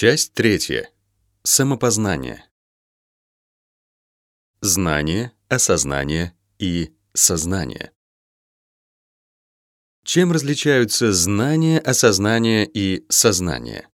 Часть третья. Самопознание. Знание, осознание и сознание. Чем различаются знание, осознание и сознание?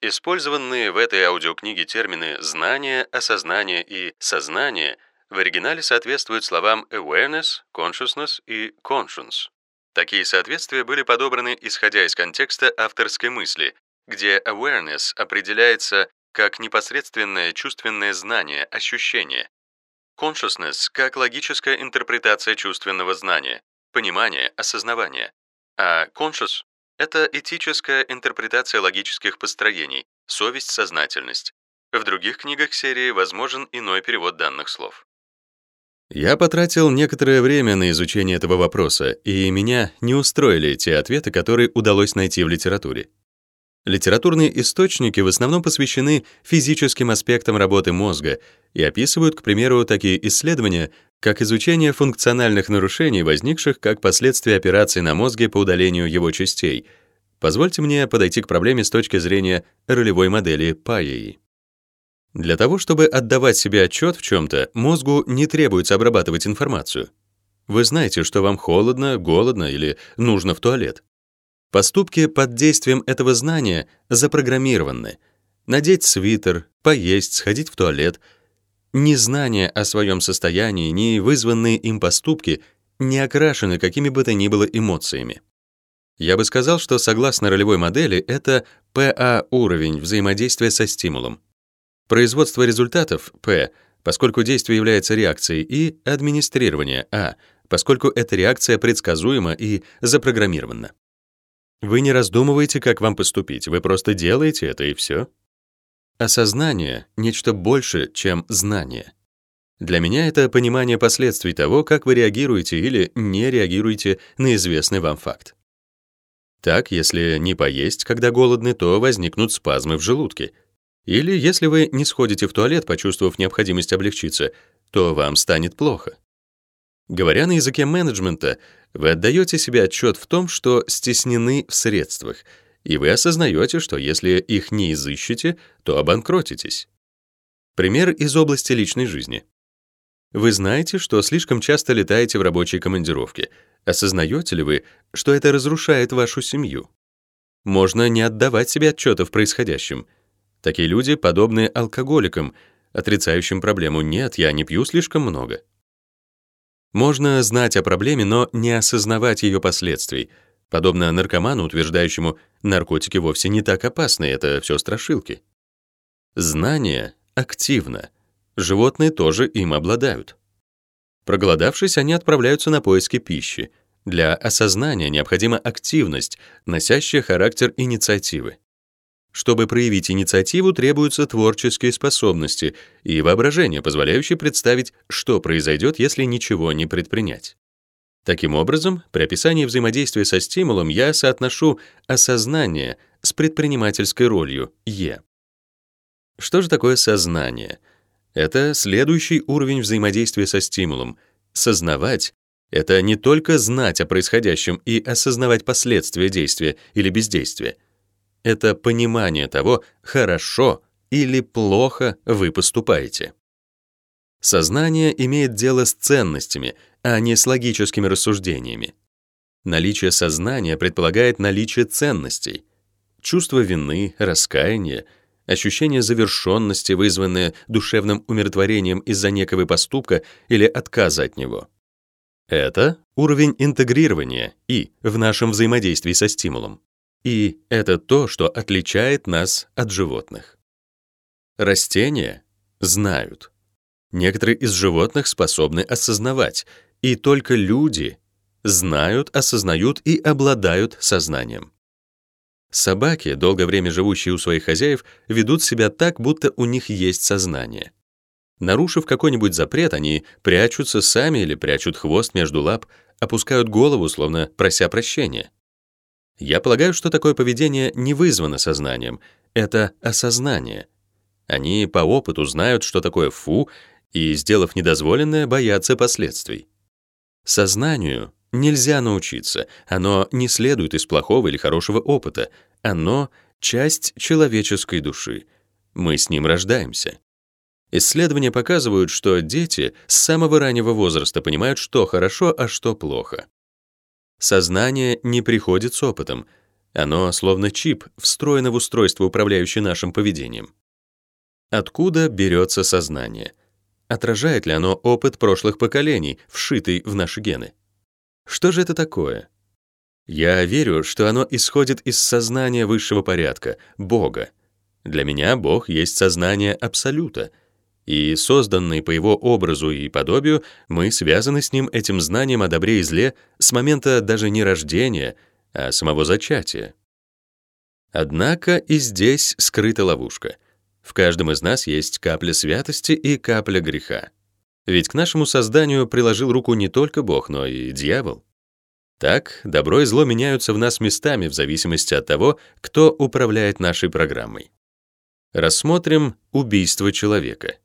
Использованные в этой аудиокниге термины «знание», «осознание» и «сознание» в оригинале соответствуют словам awareness, consciousness и conscience. Такие соответствия были подобраны исходя из контекста авторской мысли, где awareness определяется как непосредственное чувственное знание, ощущение. Consciousness как логическая интерпретация чувственного знания, понимание, осознавание. А conscious — это этическая интерпретация логических построений, совесть, сознательность. В других книгах серии возможен иной перевод данных слов. Я потратил некоторое время на изучение этого вопроса, и меня не устроили те ответы, которые удалось найти в литературе. Литературные источники в основном посвящены физическим аспектам работы мозга и описывают, к примеру, такие исследования, как изучение функциональных нарушений, возникших как последствия операций на мозге по удалению его частей. Позвольте мне подойти к проблеме с точки зрения ролевой модели Паи. Для того, чтобы отдавать себе отчет в чем-то, мозгу не требуется обрабатывать информацию. Вы знаете, что вам холодно, голодно или нужно в туалет. Поступки под действием этого знания запрограммированы. Надеть свитер, поесть, сходить в туалет. Незнание о своем состоянии, ни вызванные им поступки не окрашены какими бы то ни было эмоциями. Я бы сказал, что согласно ролевой модели это ПА-уровень взаимодействия со стимулом. Производство результатов П, поскольку действие является реакцией, и администрирование А, поскольку эта реакция предсказуема и запрограммирована. Вы не раздумываете, как вам поступить, вы просто делаете это и все. Осознание — нечто больше, чем знание. Для меня это понимание последствий того, как вы реагируете или не реагируете на известный вам факт. Так, если не поесть, когда голодны, то возникнут спазмы в желудке. Или если вы не сходите в туалет, почувствовав необходимость облегчиться, то вам станет плохо. Говоря на языке менеджмента, вы отдаете себе отчет в том, что стеснены в средствах, и вы осознаете, что если их не изыщете, то обанкротитесь. Пример из области личной жизни. Вы знаете, что слишком часто летаете в рабочей командировке. Осознаете ли вы, что это разрушает вашу семью? Можно не отдавать себе отчета в происходящем. Такие люди подобны алкоголикам, отрицающим проблему «нет, я не пью слишком много». Можно знать о проблеме, но не осознавать ее последствий, подобно наркоману, утверждающему, наркотики вовсе не так опасны, это все страшилки. Знание активно. Животные тоже им обладают. Проголодавшись, они отправляются на поиски пищи. Для осознания необходима активность, носящая характер инициативы. Чтобы проявить инициативу, требуются творческие способности и воображение, позволяющее представить, что произойдет, если ничего не предпринять. Таким образом, при описании взаимодействия со стимулом я соотношу осознание с предпринимательской ролью «е». Что же такое сознание? Это следующий уровень взаимодействия со стимулом. Сознавать — это не только знать о происходящем и осознавать последствия действия или бездействия — это понимание того, хорошо или плохо вы поступаете. Сознание имеет дело с ценностями, а не с логическими рассуждениями. Наличие сознания предполагает наличие ценностей. Чувство вины, раскаяния, ощущение завершенности, вызванное душевным умиротворением из-за некого поступка или отказа от него. Это уровень интегрирования и в нашем взаимодействии со стимулом. И это то, что отличает нас от животных. Растения знают. Некоторые из животных способны осознавать, и только люди знают, осознают и обладают сознанием. Собаки, долгое время живущие у своих хозяев, ведут себя так, будто у них есть сознание. Нарушив какой-нибудь запрет, они прячутся сами или прячут хвост между лап, опускают голову, словно прося прощения. Я полагаю, что такое поведение не вызвано сознанием, это осознание. Они по опыту знают, что такое «фу», и, сделав недозволенное, боятся последствий. Сознанию нельзя научиться, оно не следует из плохого или хорошего опыта, оно часть человеческой души. Мы с ним рождаемся. Исследования показывают, что дети с самого раннего возраста понимают, что хорошо, а что плохо. Сознание не приходит с опытом. Оно, словно чип, встроено в устройство, управляющее нашим поведением. Откуда берется сознание? Отражает ли оно опыт прошлых поколений, вшитый в наши гены? Что же это такое? Я верю, что оно исходит из сознания высшего порядка, Бога. Для меня Бог есть сознание Абсолюта, и созданный по Его образу и подобию, мы связаны с Ним этим знанием о добре и зле с момента даже не рождения, а самого зачатия. Однако и здесь скрыта ловушка. В каждом из нас есть капля святости и капля греха. Ведь к нашему созданию приложил руку не только Бог, но и дьявол. Так, добро и зло меняются в нас местами в зависимости от того, кто управляет нашей программой. Рассмотрим убийство человека.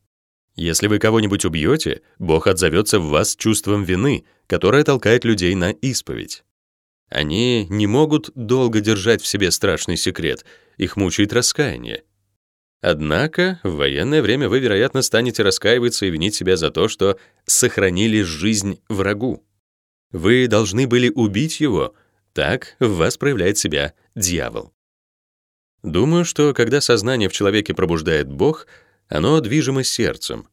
Если вы кого-нибудь убьете, Бог отзовется в вас чувством вины, которое толкает людей на исповедь. Они не могут долго держать в себе страшный секрет, их мучает раскаяние. Однако в военное время вы, вероятно, станете раскаиваться и винить себя за то, что сохранили жизнь врагу. Вы должны были убить его. Так в вас проявляет себя дьявол. Думаю, что когда сознание в человеке пробуждает Бог, оно движимо сердцем.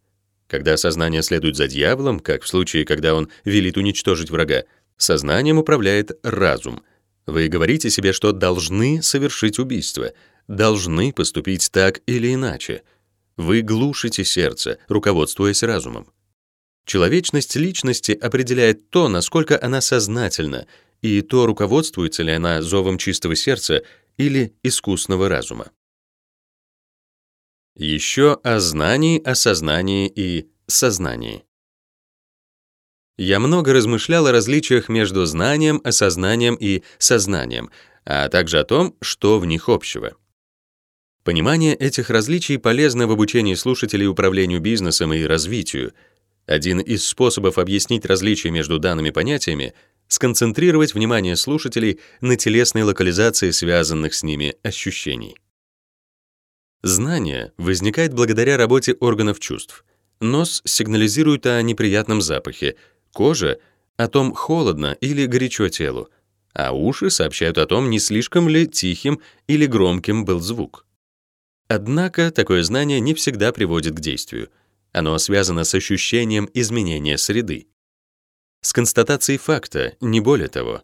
Когда сознание следует за дьяволом, как в случае, когда он велит уничтожить врага, сознанием управляет разум. Вы говорите себе, что должны совершить убийство, должны поступить так или иначе. Вы глушите сердце, руководствуясь разумом. Человечность личности определяет то, насколько она сознательна, и то, руководствуется ли она зовом чистого сердца или искусного разума. Еще о знании, осознании и сознании. Я много размышлял о различиях между знанием, осознанием и сознанием, а также о том, что в них общего. Понимание этих различий полезно в обучении слушателей управлению бизнесом и развитию — один из способов объяснить различия между данными понятиями — сконцентрировать внимание слушателей на телесной локализации связанных с ними ощущений. Знание возникает благодаря работе органов чувств. Нос сигнализирует о неприятном запахе, кожа — о том, холодно или горячо телу, а уши сообщают о том, не слишком ли тихим или громким был звук. Однако такое знание не всегда приводит к действию — оно связано с ощущением изменения среды. С констатацией факта, не более того.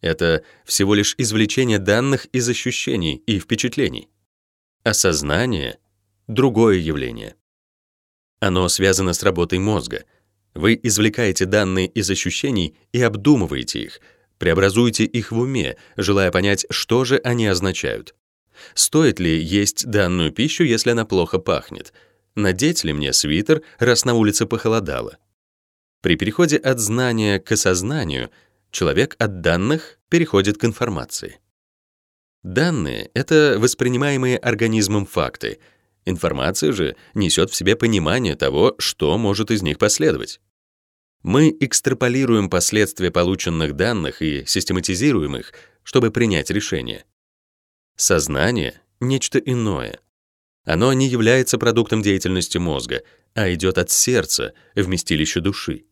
Это всего лишь извлечение данных из ощущений и впечатлений. Осознание — другое явление. Оно связано с работой мозга. Вы извлекаете данные из ощущений и обдумываете их, преобразуете их в уме, желая понять, что же они означают. Стоит ли есть данную пищу, если она плохо пахнет — надеть ли мне свитер, раз на улице похолодало. При переходе от знания к осознанию человек от данных переходит к информации. Данные — это воспринимаемые организмом факты. Информация же несет в себе понимание того, что может из них последовать. Мы экстраполируем последствия полученных данных и систематизируем их, чтобы принять решение. Сознание — нечто иное — оно не является продуктом деятельности мозга, а идет от сердца, вместилища души.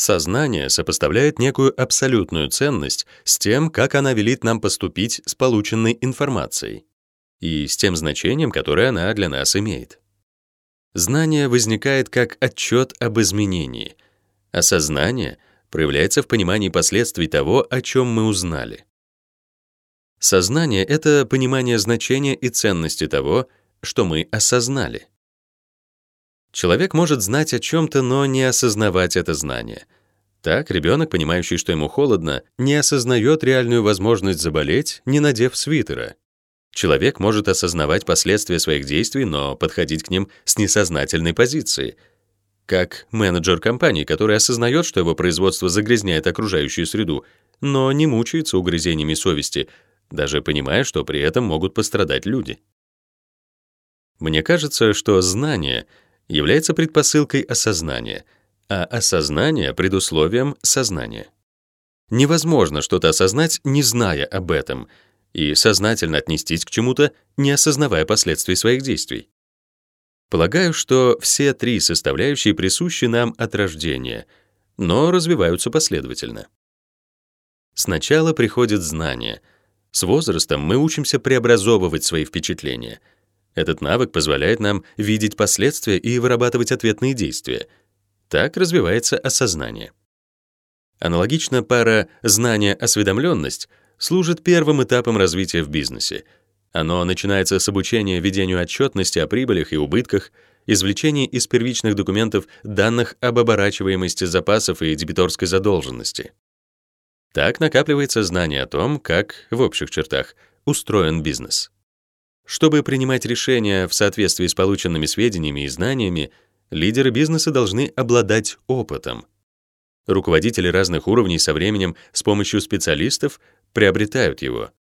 Сознание сопоставляет некую абсолютную ценность с тем, как она велит нам поступить с полученной информацией и с тем значением, которое она для нас имеет. Знание возникает как отчет об изменении, а сознание проявляется в понимании последствий того, о чем мы узнали. Сознание — это понимание значения и ценности того, что мы осознали. Человек может знать о чем-то, но не осознавать это знание. Так, ребенок, понимающий, что ему холодно, не осознает реальную возможность заболеть, не надев свитера. Человек может осознавать последствия своих действий, но подходить к ним с несознательной позиции. Как менеджер компании, который осознает, что его производство загрязняет окружающую среду, но не мучается угрызениями совести, даже понимая, что при этом могут пострадать люди. Мне кажется, что знание является предпосылкой осознания, а осознание — предусловием сознания. Невозможно что-то осознать, не зная об этом, и сознательно отнестись к чему-то, не осознавая последствий своих действий. Полагаю, что все три составляющие присущи нам от рождения, но развиваются последовательно. Сначала приходит знание. С возрастом мы учимся преобразовывать свои впечатления. Этот навык позволяет нам видеть последствия и вырабатывать ответные действия. Так развивается осознание. Аналогично пара знание-осведомленность служит первым этапом развития в бизнесе. Оно начинается с обучения ведению отчетности о прибылях и убытках, извлечении из первичных документов данных об оборачиваемости запасов и дебиторской задолженности. Так накапливается знание о том, как, в общих чертах, устроен бизнес. Чтобы принимать решения в соответствии с полученными сведениями и знаниями, лидеры бизнеса должны обладать опытом. Руководители разных уровней со временем с помощью специалистов приобретают его.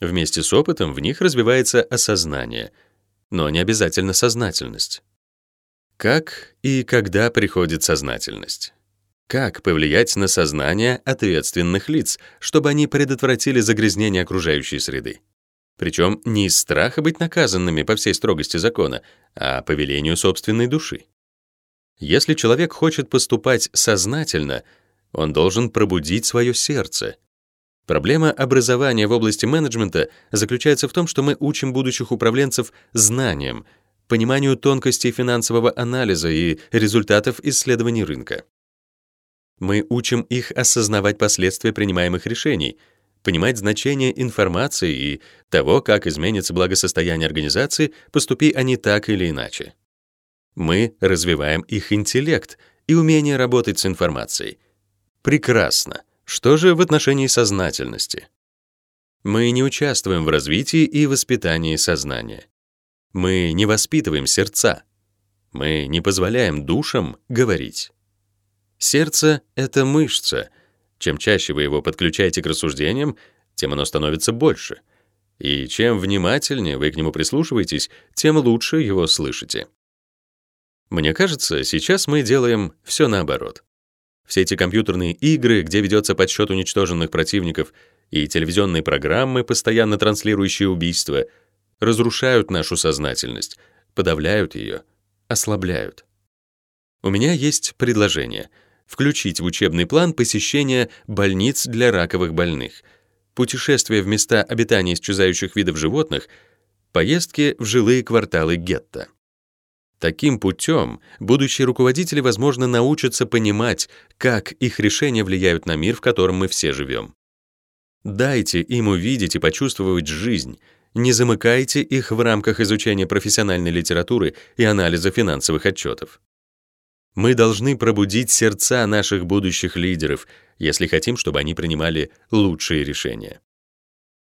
Вместе с опытом в них развивается осознание, но не обязательно сознательность. Как и когда приходит сознательность? Как повлиять на сознание ответственных лиц, чтобы они предотвратили загрязнение окружающей среды? Причем не из страха быть наказанными по всей строгости закона, а по велению собственной души. Если человек хочет поступать сознательно, он должен пробудить свое сердце. Проблема образования в области менеджмента заключается в том, что мы учим будущих управленцев знаниям, пониманию тонкостей финансового анализа и результатов исследований рынка. Мы учим их осознавать последствия принимаемых решений, понимать значение информации и того, как изменится благосостояние организации, поступи они так или иначе. Мы развиваем их интеллект и умение работать с информацией. Прекрасно. Что же в отношении сознательности? Мы не участвуем в развитии и воспитании сознания. Мы не воспитываем сердца. Мы не позволяем душам говорить. Сердце — это мышца. Чем чаще вы его подключаете к рассуждениям, тем оно становится больше. И чем внимательнее вы к нему прислушиваетесь, тем лучше его слышите. Мне кажется, сейчас мы делаем все наоборот. Все эти компьютерные игры, где ведется подсчет уничтоженных противников, и телевизионные программы, постоянно транслирующие убийства, разрушают нашу сознательность, подавляют ее, ослабляют. У меня есть предложение — включить в учебный план посещение больниц для раковых больных, путешествия в места обитания исчезающих видов животных, поездки в жилые кварталы гетто. Таким путем будущие руководители, возможно, научатся понимать, как их решения влияют на мир, в котором мы все живем. Дайте им увидеть и почувствовать жизнь, не замыкайте их в рамках изучения профессиональной литературы и анализа финансовых отчетов. Мы должны пробудить сердца наших будущих лидеров, если хотим, чтобы они принимали лучшие решения.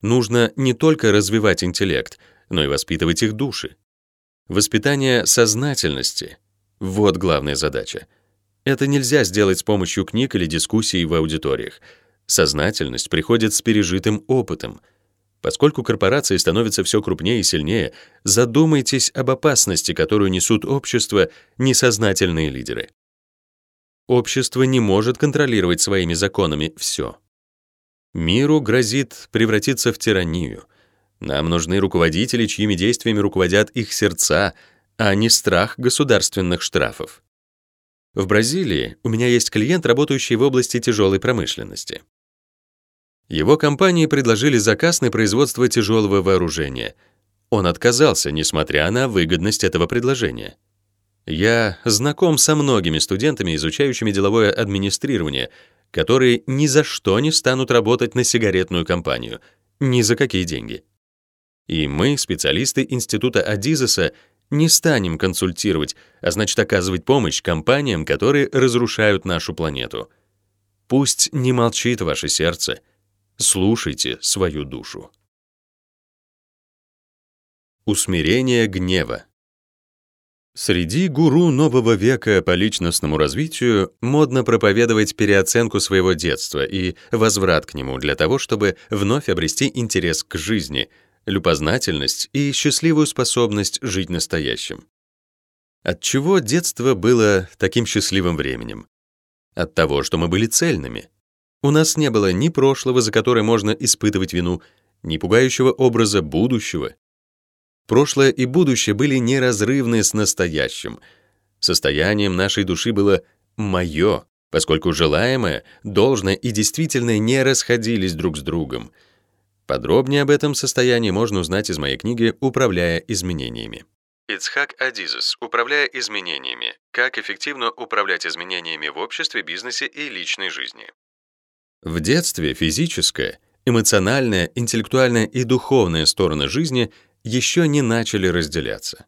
Нужно не только развивать интеллект, но и воспитывать их души. Воспитание сознательности — вот главная задача. Это нельзя сделать с помощью книг или дискуссий в аудиториях. Сознательность приходит с пережитым опытом — Поскольку корпорации становятся все крупнее и сильнее, задумайтесь об опасности, которую несут общество несознательные лидеры. Общество не может контролировать своими законами все. Миру грозит превратиться в тиранию. Нам нужны руководители, чьими действиями руководят их сердца, а не страх государственных штрафов. В Бразилии у меня есть клиент, работающий в области тяжелой промышленности. Его компании предложили заказ на производство тяжелого вооружения. Он отказался, несмотря на выгодность этого предложения. Я знаком со многими студентами, изучающими деловое администрирование, которые ни за что не станут работать на сигаретную компанию, ни за какие деньги. И мы, специалисты Института Адизеса, не станем консультировать, а значит оказывать помощь компаниям, которые разрушают нашу планету. Пусть не молчит ваше сердце, Слушайте свою душу. Усмирение гнева. Среди гуру нового века по личностному развитию модно проповедовать переоценку своего детства и возврат к нему для того, чтобы вновь обрести интерес к жизни, любознательность и счастливую способность жить настоящим. От чего детство было таким счастливым временем? От того, что мы были цельными — у нас не было ни прошлого, за которое можно испытывать вину, ни пугающего образа будущего. Прошлое и будущее были неразрывны с настоящим. Состоянием нашей души было «моё», поскольку желаемое, должное и действительное не расходились друг с другом. Подробнее об этом состоянии можно узнать из моей книги «Управляя изменениями». Ицхак Адизес «Управляя изменениями. Как эффективно управлять изменениями в обществе, бизнесе и личной жизни». В детстве физическое, эмоциональная, интеллектуальная и духовная стороны жизни еще не начали разделяться.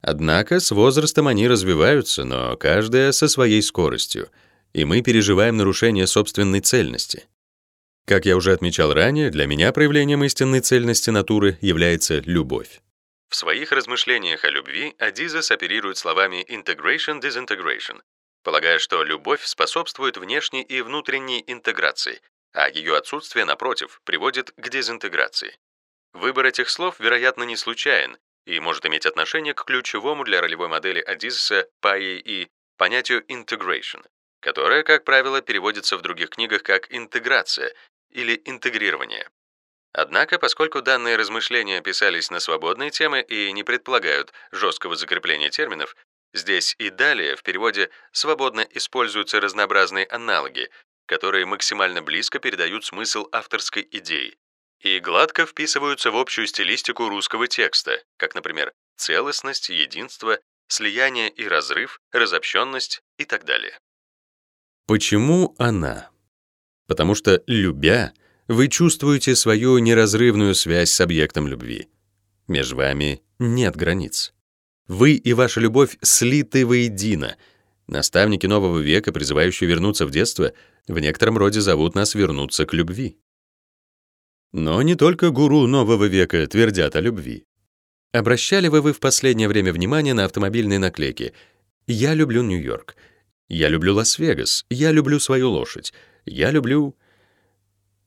Однако с возрастом они развиваются, но каждая со своей скоростью — и мы переживаем нарушение собственной цельности. Как я уже отмечал ранее, для меня проявлением истинной цельности натуры является любовь. В своих размышлениях о любви Адизес оперирует словами integration-disintegration, полагая, что любовь способствует внешней и внутренней интеграции, а ее отсутствие, напротив, приводит к дезинтеграции. Выбор этих слов, вероятно, не случайен и может иметь отношение к ключевому для ролевой модели Адизеса и понятию integration которое, как правило, переводится в других книгах как интеграция или интегрирование. Однако, поскольку данные размышления писались на свободные темы и не предполагают жесткого закрепления терминов, здесь и далее в переводе свободно используются разнообразные аналоги, которые максимально близко передают смысл авторской идеи и гладко вписываются в общую стилистику русского текста, как, например, целостность, единство, слияние и разрыв, разобщенность и так далее. Почему она? Потому что, любя, вы чувствуете свою неразрывную связь с объектом любви. Между вами нет границ. Вы и ваша любовь слиты воедино. Наставники нового века, призывающие вернуться в детство, в некотором роде зовут нас вернуться к любви. Но не только гуру нового века твердят о любви. Обращали вы вы в последнее время внимание на автомобильные наклейки «Я люблю Нью-Йорк», я люблю Лас-Вегас, я люблю свою лошадь, я люблю...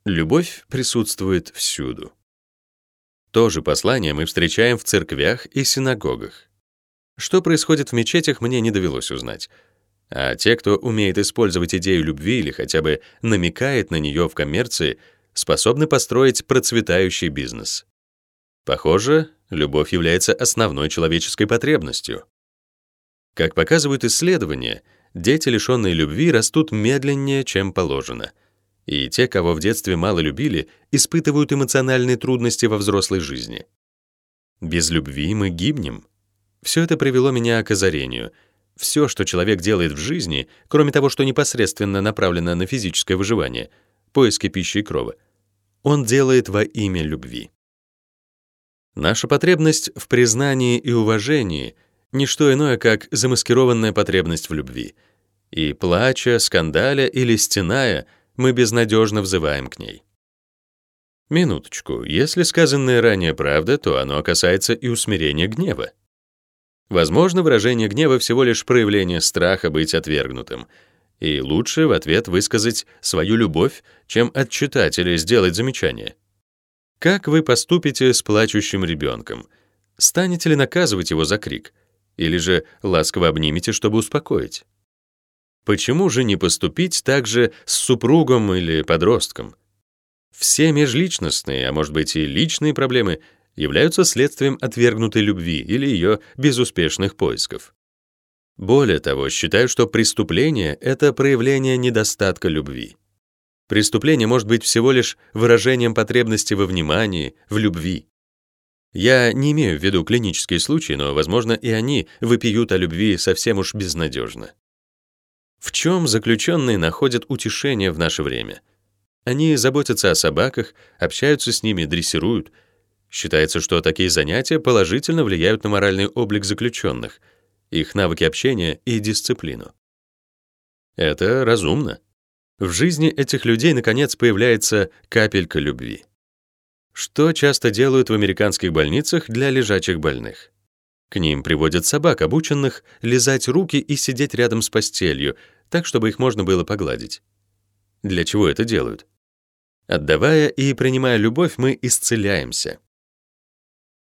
Любовь присутствует всюду. То же послание мы встречаем в церквях и синагогах. Что происходит в мечетях, мне не довелось узнать. А те, кто умеет использовать идею любви или хотя бы намекает на нее в коммерции, способны построить процветающий бизнес. Похоже, любовь является основной человеческой потребностью. Как показывают исследования, дети, лишенные любви, растут медленнее, чем положено. И те, кого в детстве мало любили, испытывают эмоциональные трудности во взрослой жизни. Без любви мы гибнем. Все это привело меня к озарению. Все, что человек делает в жизни, кроме того, что непосредственно направлено на физическое выживание, поиски пищи и крова, он делает во имя любви. Наша потребность в признании и уважении — не что иное, как замаскированная потребность в любви. И плача, скандаля или стеная, мы безнадежно взываем к ней. Минуточку, если сказанное ранее правда, то оно касается и усмирения гнева. Возможно, выражение гнева всего лишь проявление страха быть отвергнутым, и лучше в ответ высказать свою любовь, чем отчитать или сделать замечание. Как вы поступите с плачущим ребенком? Станете ли наказывать его за крик? или же ласково обнимете, чтобы успокоить. Почему же не поступить так же с супругом или подростком? Все межличностные, а может быть и личные проблемы являются следствием отвергнутой любви или ее безуспешных поисков. Более того, считаю, что преступление — это проявление недостатка любви. Преступление может быть всего лишь выражением потребности во внимании, в любви. Я не имею в виду клинические случаи, но, возможно, и они выпьют о любви совсем уж безнадежно. В чем заключенные находят утешение в наше время? Они заботятся о собаках, общаются с ними, дрессируют. Считается, что такие занятия положительно влияют на моральный облик заключенных, их навыки общения и дисциплину. Это разумно. В жизни этих людей, наконец, появляется капелька любви. Что часто делают в американских больницах для лежачих больных? К ним приводят собак, обученных лизать руки и сидеть рядом с постелью, так, чтобы их можно было погладить. Для чего это делают? Отдавая и принимая любовь, мы исцеляемся.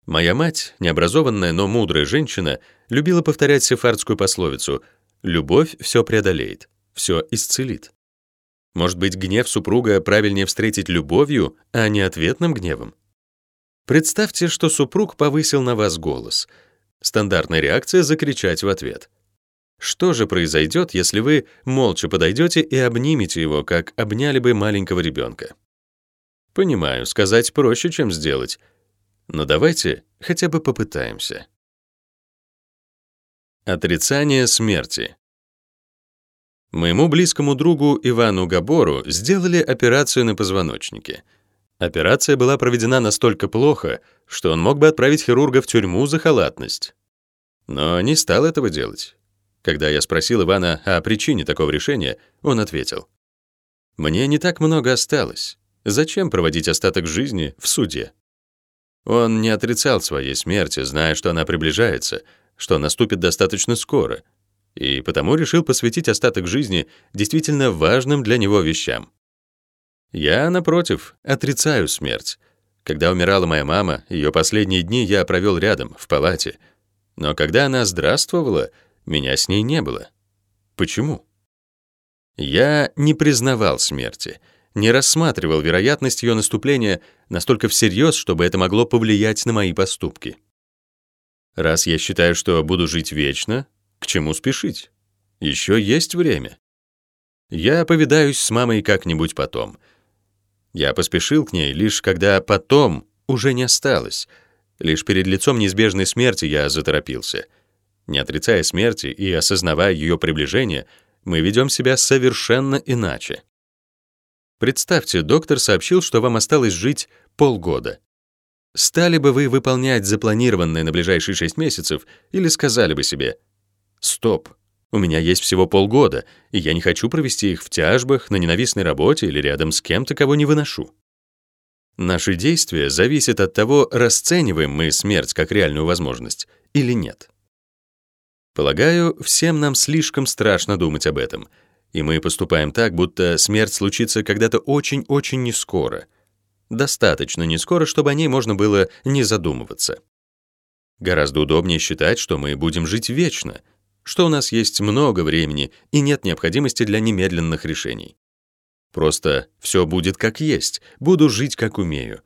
Моя мать, необразованная, но мудрая женщина, любила повторять сефардскую пословицу «любовь все преодолеет, все исцелит». Может быть, гнев супруга правильнее встретить любовью, а не ответным гневом? Представьте, что супруг повысил на вас голос. Стандартная реакция — закричать в ответ. Что же произойдет, если вы молча подойдете и обнимете его, как обняли бы маленького ребенка? Понимаю, сказать проще, чем сделать. Но давайте хотя бы попытаемся. Отрицание смерти. Моему близкому другу Ивану Габору сделали операцию на позвоночнике. Операция была проведена настолько плохо, что он мог бы отправить хирурга в тюрьму за халатность. Но не стал этого делать. Когда я спросил Ивана о причине такого решения, он ответил: "Мне не так много осталось. Зачем проводить остаток жизни в суде?" Он не отрицал своей смерти, зная, что она приближается, что наступит достаточно скоро, и потому решил посвятить остаток жизни действительно важным для него вещам. Я, напротив, отрицаю смерть. Когда умирала моя мама, ее последние дни я провел рядом, в палате. Но когда она здравствовала, меня с ней не было. Почему? Я не признавал смерти, не рассматривал вероятность ее наступления настолько всерьез, чтобы это могло повлиять на мои поступки. Раз я считаю, что буду жить вечно, к чему спешить? Еще есть время. Я повидаюсь с мамой как-нибудь потом. Я поспешил к ней лишь когда потом уже не осталось. Лишь перед лицом неизбежной смерти я заторопился. Не отрицая смерти и осознавая ее приближение, мы ведем себя совершенно иначе. Представьте, доктор сообщил, что вам осталось жить полгода. Стали бы вы выполнять запланированное на ближайшие шесть месяцев или сказали бы себе «Стоп, у меня есть всего полгода, и я не хочу провести их в тяжбах, на ненавистной работе или рядом с кем-то, кого не выношу». Наши действия зависят от того, расцениваем мы смерть как реальную возможность или нет. Полагаю, всем нам слишком страшно думать об этом, и мы поступаем так, будто смерть случится когда-то очень-очень нескоро — Достаточно не скоро, чтобы о ней можно было не задумываться. Гораздо удобнее считать, что мы будем жить вечно, что у нас есть много времени и нет необходимости для немедленных решений. Просто все будет как есть, буду жить как умею.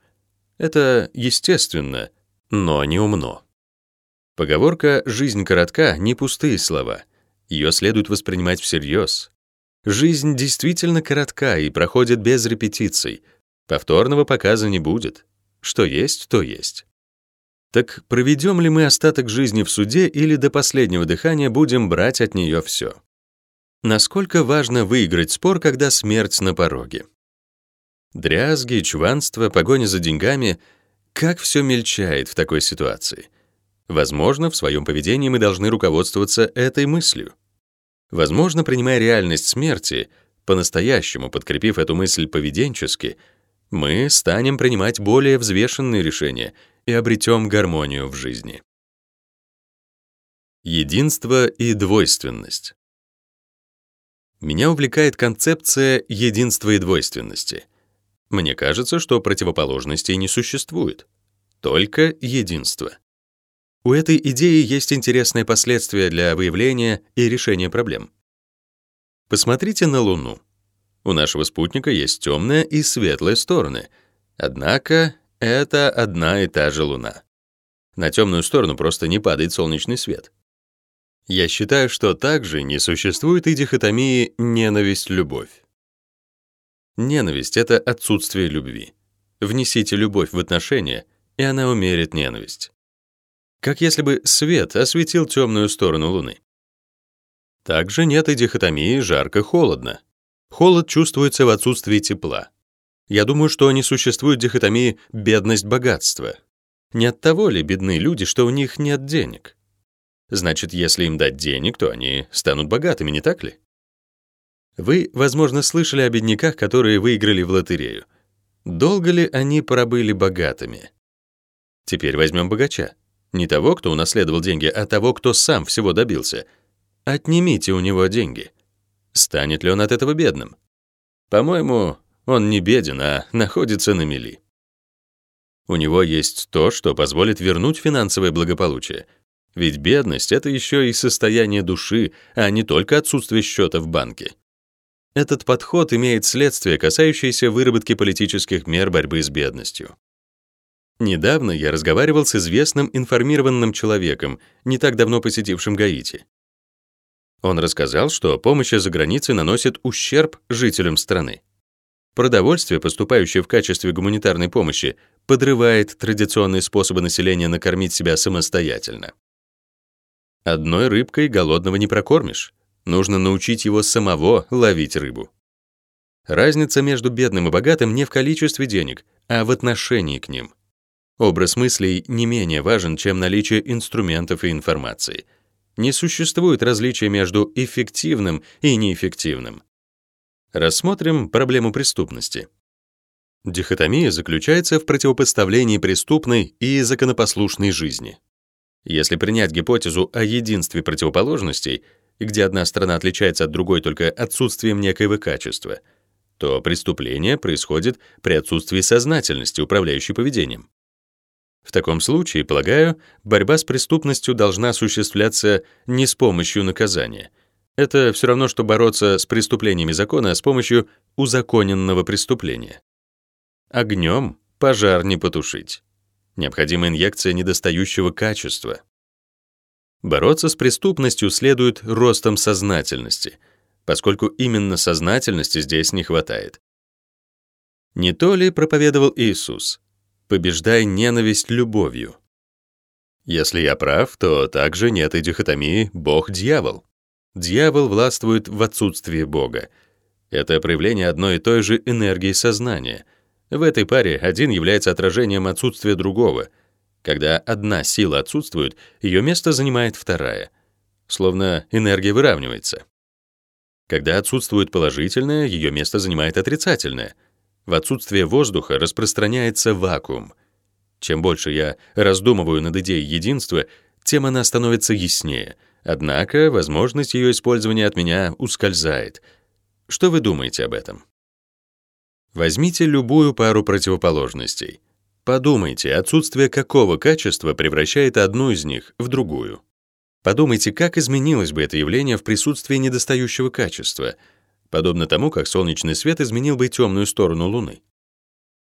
Это естественно, но не умно. Поговорка «жизнь коротка» — не пустые слова. Ее следует воспринимать всерьез. Жизнь действительно коротка и проходит без репетиций, Повторного показа не будет. Что есть, то есть. Так проведем ли мы остаток жизни в суде или до последнего дыхания будем брать от нее все? Насколько важно выиграть спор, когда смерть на пороге? Дрязги, чванство, погоня за деньгами — как все мельчает в такой ситуации. Возможно, в своем поведении мы должны руководствоваться этой мыслью. Возможно, принимая реальность смерти, по-настоящему подкрепив эту мысль поведенчески — мы станем принимать более взвешенные решения и обретем гармонию в жизни. Единство и двойственность. Меня увлекает концепция единства и двойственности. Мне кажется, что противоположностей не существует, только единство. У этой идеи есть интересные последствия для выявления и решения проблем. Посмотрите на Луну. У нашего спутника есть темная и светлая стороны. Однако это одна и та же Луна. На темную сторону просто не падает солнечный свет. Я считаю, что также не существует и дихотомии ненависть-любовь. Ненависть — это отсутствие любви. Внесите любовь в отношения, и она умерит ненависть. Как если бы свет осветил темную сторону Луны. Также нет и дихотомии жарко-холодно. Холод чувствуется в отсутствии тепла. Я думаю, что не существует дихотомии бедность-богатство. Не от того ли бедны люди, что у них нет денег? Значит, если им дать денег, то они станут богатыми, не так ли? Вы, возможно, слышали о бедняках, которые выиграли в лотерею. Долго ли они пробыли богатыми? Теперь возьмем богача. Не того, кто унаследовал деньги, а того, кто сам всего добился. Отнимите у него деньги. Станет ли он от этого бедным? По-моему, он не беден, а находится на мели. У него есть то, что позволит вернуть финансовое благополучие. Ведь бедность — это еще и состояние души, а не только отсутствие счета в банке. Этот подход имеет следствие, касающееся выработки политических мер борьбы с бедностью. Недавно я разговаривал с известным информированным человеком, не так давно посетившим Гаити. Он рассказал, что помощь из-за границы наносит ущерб жителям страны. Продовольствие, поступающее в качестве гуманитарной помощи, подрывает традиционные способы населения накормить себя самостоятельно. Одной рыбкой голодного не прокормишь. Нужно научить его самого ловить рыбу. Разница между бедным и богатым не в количестве денег, а в отношении к ним. Образ мыслей не менее важен, чем наличие инструментов и информации. Не существует различия между эффективным и неэффективным. Рассмотрим проблему преступности. Дихотомия заключается в противопоставлении преступной и законопослушной жизни. Если принять гипотезу о единстве противоположностей, где одна сторона отличается от другой только отсутствием некоего качества, то преступление происходит при отсутствии сознательности, управляющей поведением. В таком случае, полагаю, борьба с преступностью должна осуществляться не с помощью наказания — это все равно, что бороться с преступлениями закона с помощью узаконенного преступления. Огнем пожар не потушить. Необходима инъекция недостающего качества. Бороться с преступностью следует ростом сознательности, поскольку именно сознательности здесь не хватает. Не то ли проповедовал Иисус? Побеждай ненависть любовью. Если я прав, то также нет и дихотомии Бог-дьявол. Дьявол властвует в отсутствии Бога. Это проявление одной и той же энергии сознания. В этой паре один является отражением отсутствия другого. Когда одна сила отсутствует, ее место занимает вторая. Словно энергия выравнивается. Когда отсутствует положительное, ее место занимает отрицательное. В отсутствие воздуха распространяется вакуум. Чем больше я раздумываю над идеей единства, тем она становится яснее — Однако возможность ее использования от меня ускользает. Что вы думаете об этом? Возьмите любую пару противоположностей. Подумайте, отсутствие какого качества превращает одну из них в другую. Подумайте, как изменилось бы это явление в присутствии недостающего качества, подобно тому, как солнечный свет изменил бы темную сторону Луны.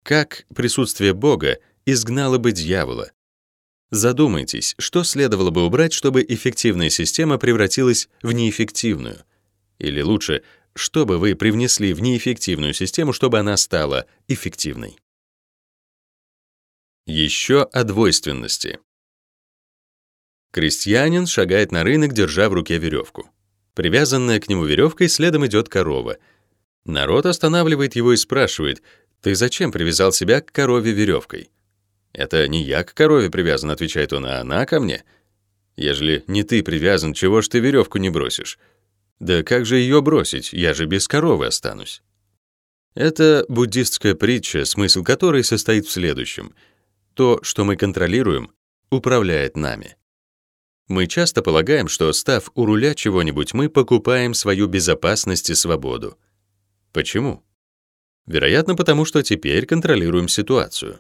Как присутствие Бога изгнало бы дьявола, Задумайтесь, что следовало бы убрать, чтобы эффективная система превратилась в неэффективную? Или лучше, что бы вы привнесли в неэффективную систему, чтобы она стала эффективной? Еще о двойственности. Крестьянин шагает на рынок, держа в руке веревку. Привязанная к нему веревкой следом идет корова. Народ останавливает его и спрашивает, «Ты зачем привязал себя к корове веревкой?» «Это не я к корове привязан», — отвечает он, — «а она ко мне». «Ежели не ты привязан, чего ж ты веревку не бросишь?» «Да как же ее бросить? Я же без коровы останусь». Это буддистская притча, смысл которой состоит в следующем. То, что мы контролируем, управляет нами. Мы часто полагаем, что, став у руля чего-нибудь, мы покупаем свою безопасность и свободу. Почему? Вероятно, потому что теперь контролируем ситуацию.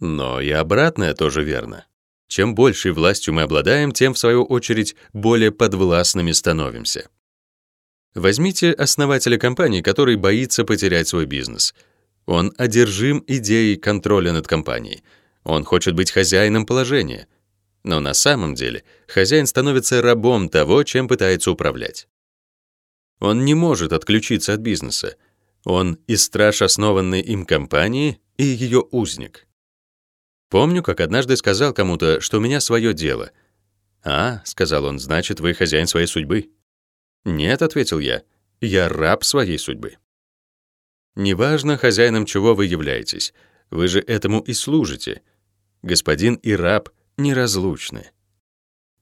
Но и обратное тоже верно. Чем большей властью мы обладаем, тем, в свою очередь, более подвластными становимся. Возьмите основателя компании, который боится потерять свой бизнес. Он одержим идеей контроля над компанией. Он хочет быть хозяином положения. Но на самом деле хозяин становится рабом того, чем пытается управлять. Он не может отключиться от бизнеса. Он и страж основанной им компании, и ее узник. Помню, как однажды сказал кому-то, что у меня свое дело. «А», — сказал он, — «значит, вы хозяин своей судьбы». «Нет», — ответил я, — «я раб своей судьбы». Неважно, хозяином чего вы являетесь, вы же этому и служите. Господин и раб неразлучны.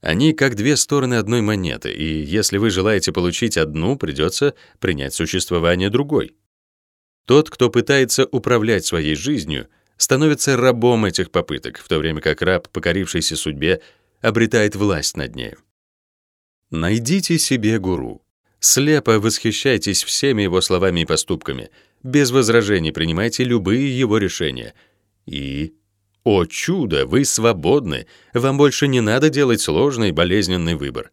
Они как две стороны одной монеты, и если вы желаете получить одну, придется принять существование другой. Тот, кто пытается управлять своей жизнью — становится рабом этих попыток, в то время как раб, покорившийся судьбе, обретает власть над нею. Найдите себе гуру. Слепо восхищайтесь всеми его словами и поступками, без возражений принимайте любые его решения. И, о чудо, вы свободны, вам больше не надо делать сложный болезненный выбор.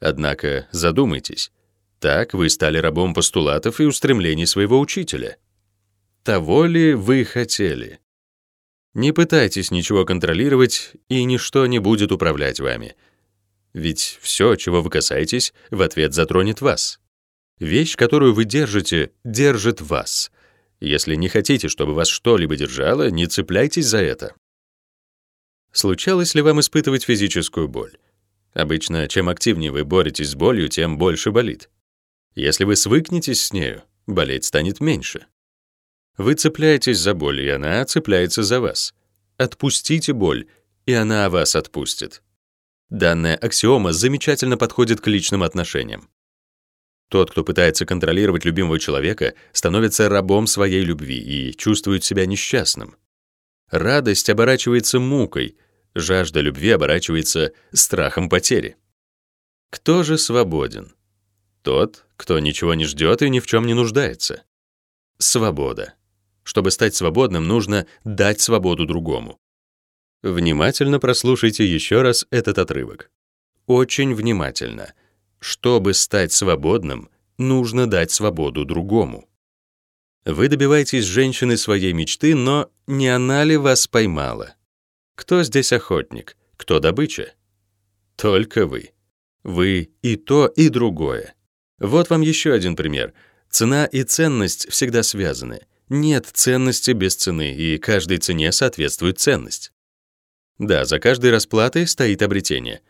Однако задумайтесь, так вы стали рабом постулатов и устремлений своего учителя. Того ли вы хотели? Не пытайтесь ничего контролировать, и ничто не будет управлять вами. Ведь все, чего вы касаетесь, в ответ затронет вас. Вещь, которую вы держите, держит вас. Если не хотите, чтобы вас что-либо держало, не цепляйтесь за это. Случалось ли вам испытывать физическую боль? Обычно, чем активнее вы боретесь с болью, тем больше болит. Если вы свыкнетесь с нею, болеть станет меньше. Вы цепляетесь за боль, и она цепляется за вас. Отпустите боль, и она вас отпустит. Данная аксиома замечательно подходит к личным отношениям. Тот, кто пытается контролировать любимого человека, становится рабом своей любви и чувствует себя несчастным. Радость оборачивается мукой, жажда любви оборачивается страхом потери. Кто же свободен? Тот, кто ничего не ждет и ни в чем не нуждается. Свобода. Чтобы стать свободным, нужно дать свободу другому. Внимательно прослушайте еще раз этот отрывок. Очень внимательно. Чтобы стать свободным, нужно дать свободу другому. Вы добиваетесь женщины своей мечты, но не она ли вас поймала? Кто здесь охотник? Кто добыча? Только вы. Вы и то, и другое. Вот вам еще один пример. Цена и ценность всегда связаны — нет ценности без цены, и каждой цене соответствует ценность. Да, за каждой расплатой стоит обретение.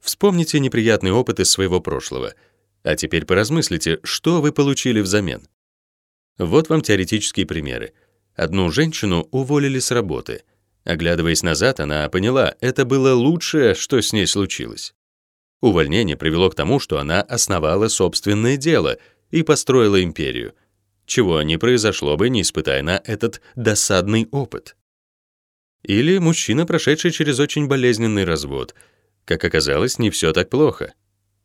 Вспомните неприятный опыт из своего прошлого. А теперь поразмыслите, что вы получили взамен. Вот вам теоретические примеры. Одну женщину уволили с работы. Оглядываясь назад, она поняла, это было лучшее, что с ней случилось. Увольнение привело к тому, что она основала собственное дело и построила империю — чего не произошло бы, не испытая на этот досадный опыт. Или мужчина, прошедший через очень болезненный развод. Как оказалось, не все так плохо.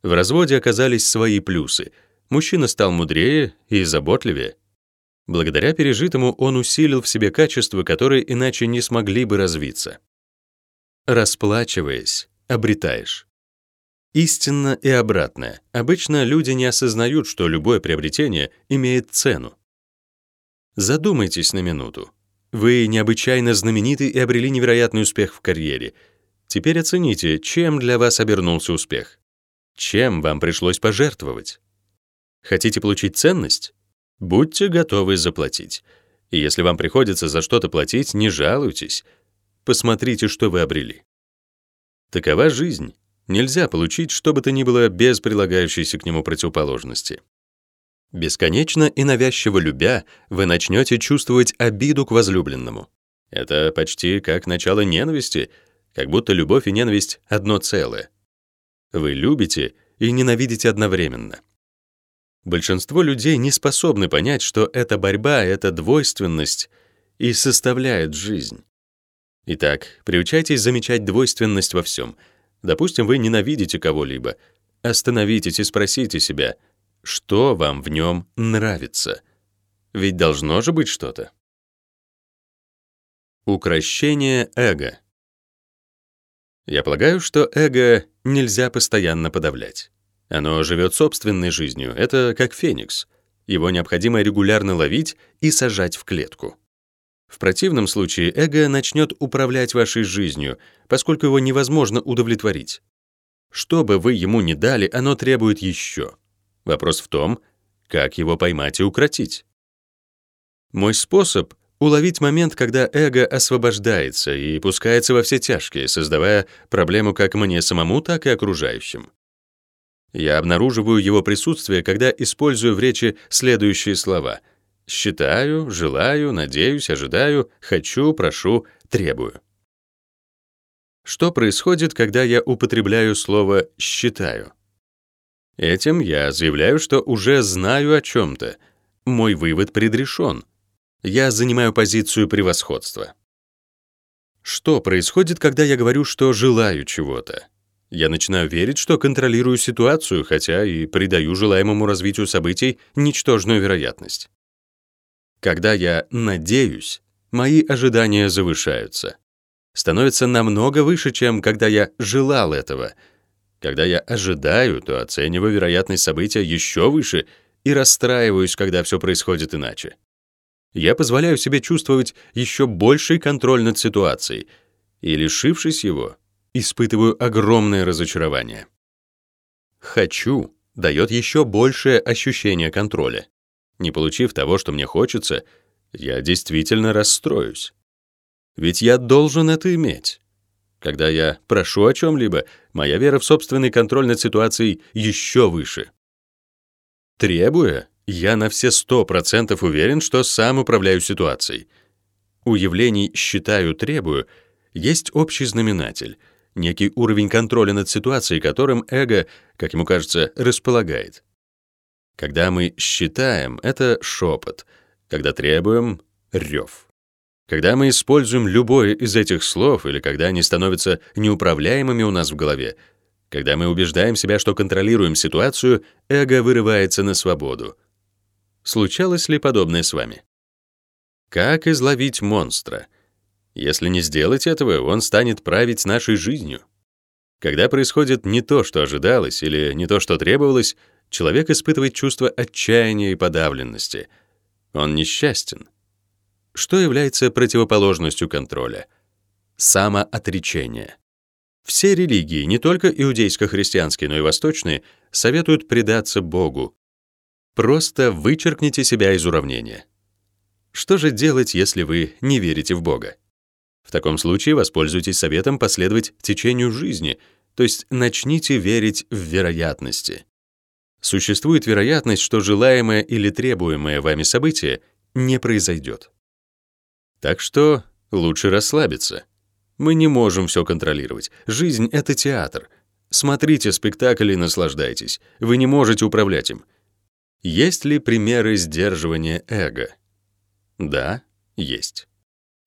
В разводе оказались свои плюсы. Мужчина стал мудрее и заботливее. Благодаря пережитому он усилил в себе качества, которые иначе не смогли бы развиться. Расплачиваясь, обретаешь. Истинно и обратное. Обычно люди не осознают, что любое приобретение имеет цену. Задумайтесь на минуту. Вы необычайно знамениты и обрели невероятный успех в карьере. Теперь оцените, чем для вас обернулся успех. Чем вам пришлось пожертвовать? Хотите получить ценность? Будьте готовы заплатить. И если вам приходится за что-то платить, не жалуйтесь. Посмотрите, что вы обрели. Такова жизнь. Нельзя получить что бы то ни было без прилагающейся к нему противоположности. Бесконечно и навязчиво любя, вы начнете чувствовать обиду к возлюбленному. Это почти как начало ненависти, как будто любовь и ненависть — одно целое. Вы любите и ненавидите одновременно. Большинство людей не способны понять, что эта борьба, эта двойственность и составляет жизнь. Итак, приучайтесь замечать двойственность во всем — Допустим, вы ненавидите кого-либо. Остановитесь и спросите себя, что вам в нем нравится. Ведь должно же быть что-то. Укращение эго. Я полагаю, что эго нельзя постоянно подавлять. Оно живет собственной жизнью, это как феникс. Его необходимо регулярно ловить и сажать в клетку. В противном случае эго начнет управлять вашей жизнью, поскольку его невозможно удовлетворить. Что бы вы ему ни дали, оно требует еще. Вопрос в том, как его поймать и укротить. Мой способ — уловить момент, когда эго освобождается и пускается во все тяжкие, создавая проблему как мне самому, так и окружающим. Я обнаруживаю его присутствие, когда использую в речи следующие слова — Считаю, желаю, надеюсь, ожидаю, хочу, прошу, требую. Что происходит, когда я употребляю слово «считаю»? Этим я заявляю, что уже знаю о чем-то. Мой вывод предрешен. Я занимаю позицию превосходства. Что происходит, когда я говорю, что желаю чего-то? Я начинаю верить, что контролирую ситуацию, хотя и придаю желаемому развитию событий ничтожную вероятность. Когда я надеюсь, мои ожидания завышаются. Становятся намного выше, чем когда я желал этого. Когда я ожидаю, то оцениваю вероятность события еще выше и расстраиваюсь, когда все происходит иначе. Я позволяю себе чувствовать еще больший контроль над ситуацией, и, лишившись его, испытываю огромное разочарование. «Хочу» дает еще большее ощущение контроля. Не получив того, что мне хочется, я действительно расстроюсь. Ведь я должен это иметь. Когда я прошу о чем-либо, моя вера в собственный контроль над ситуацией еще выше. Требуя, я на все сто процентов уверен, что сам управляю ситуацией. У явлений «считаю, требую» есть общий знаменатель, некий уровень контроля над ситуацией, которым эго, как ему кажется, располагает. Когда мы считаем, это шепот, когда требуем — рев. Когда мы используем любое из этих слов или когда они становятся неуправляемыми у нас в голове, когда мы убеждаем себя, что контролируем ситуацию, эго вырывается на свободу. Случалось ли подобное с вами? Как изловить монстра? Если не сделать этого, он станет править нашей жизнью. Когда происходит не то, что ожидалось, или не то, что требовалось, человек испытывает чувство отчаяния и подавленности. Он несчастен. Что является противоположностью контроля? Самоотречение. Все религии, не только иудейско-христианские, но и восточные, советуют предаться Богу, Просто вычеркните себя из уравнения. Что же делать, если вы не верите в Бога? В таком случае воспользуйтесь советом последовать течению жизни, то есть начните верить в вероятности. Существует вероятность, что желаемое или требуемое вами событие не произойдет. Так что лучше расслабиться. Мы не можем все контролировать. Жизнь — это театр. Смотрите спектакль и наслаждайтесь. Вы не можете управлять им. Есть ли примеры сдерживания эго? Да, есть.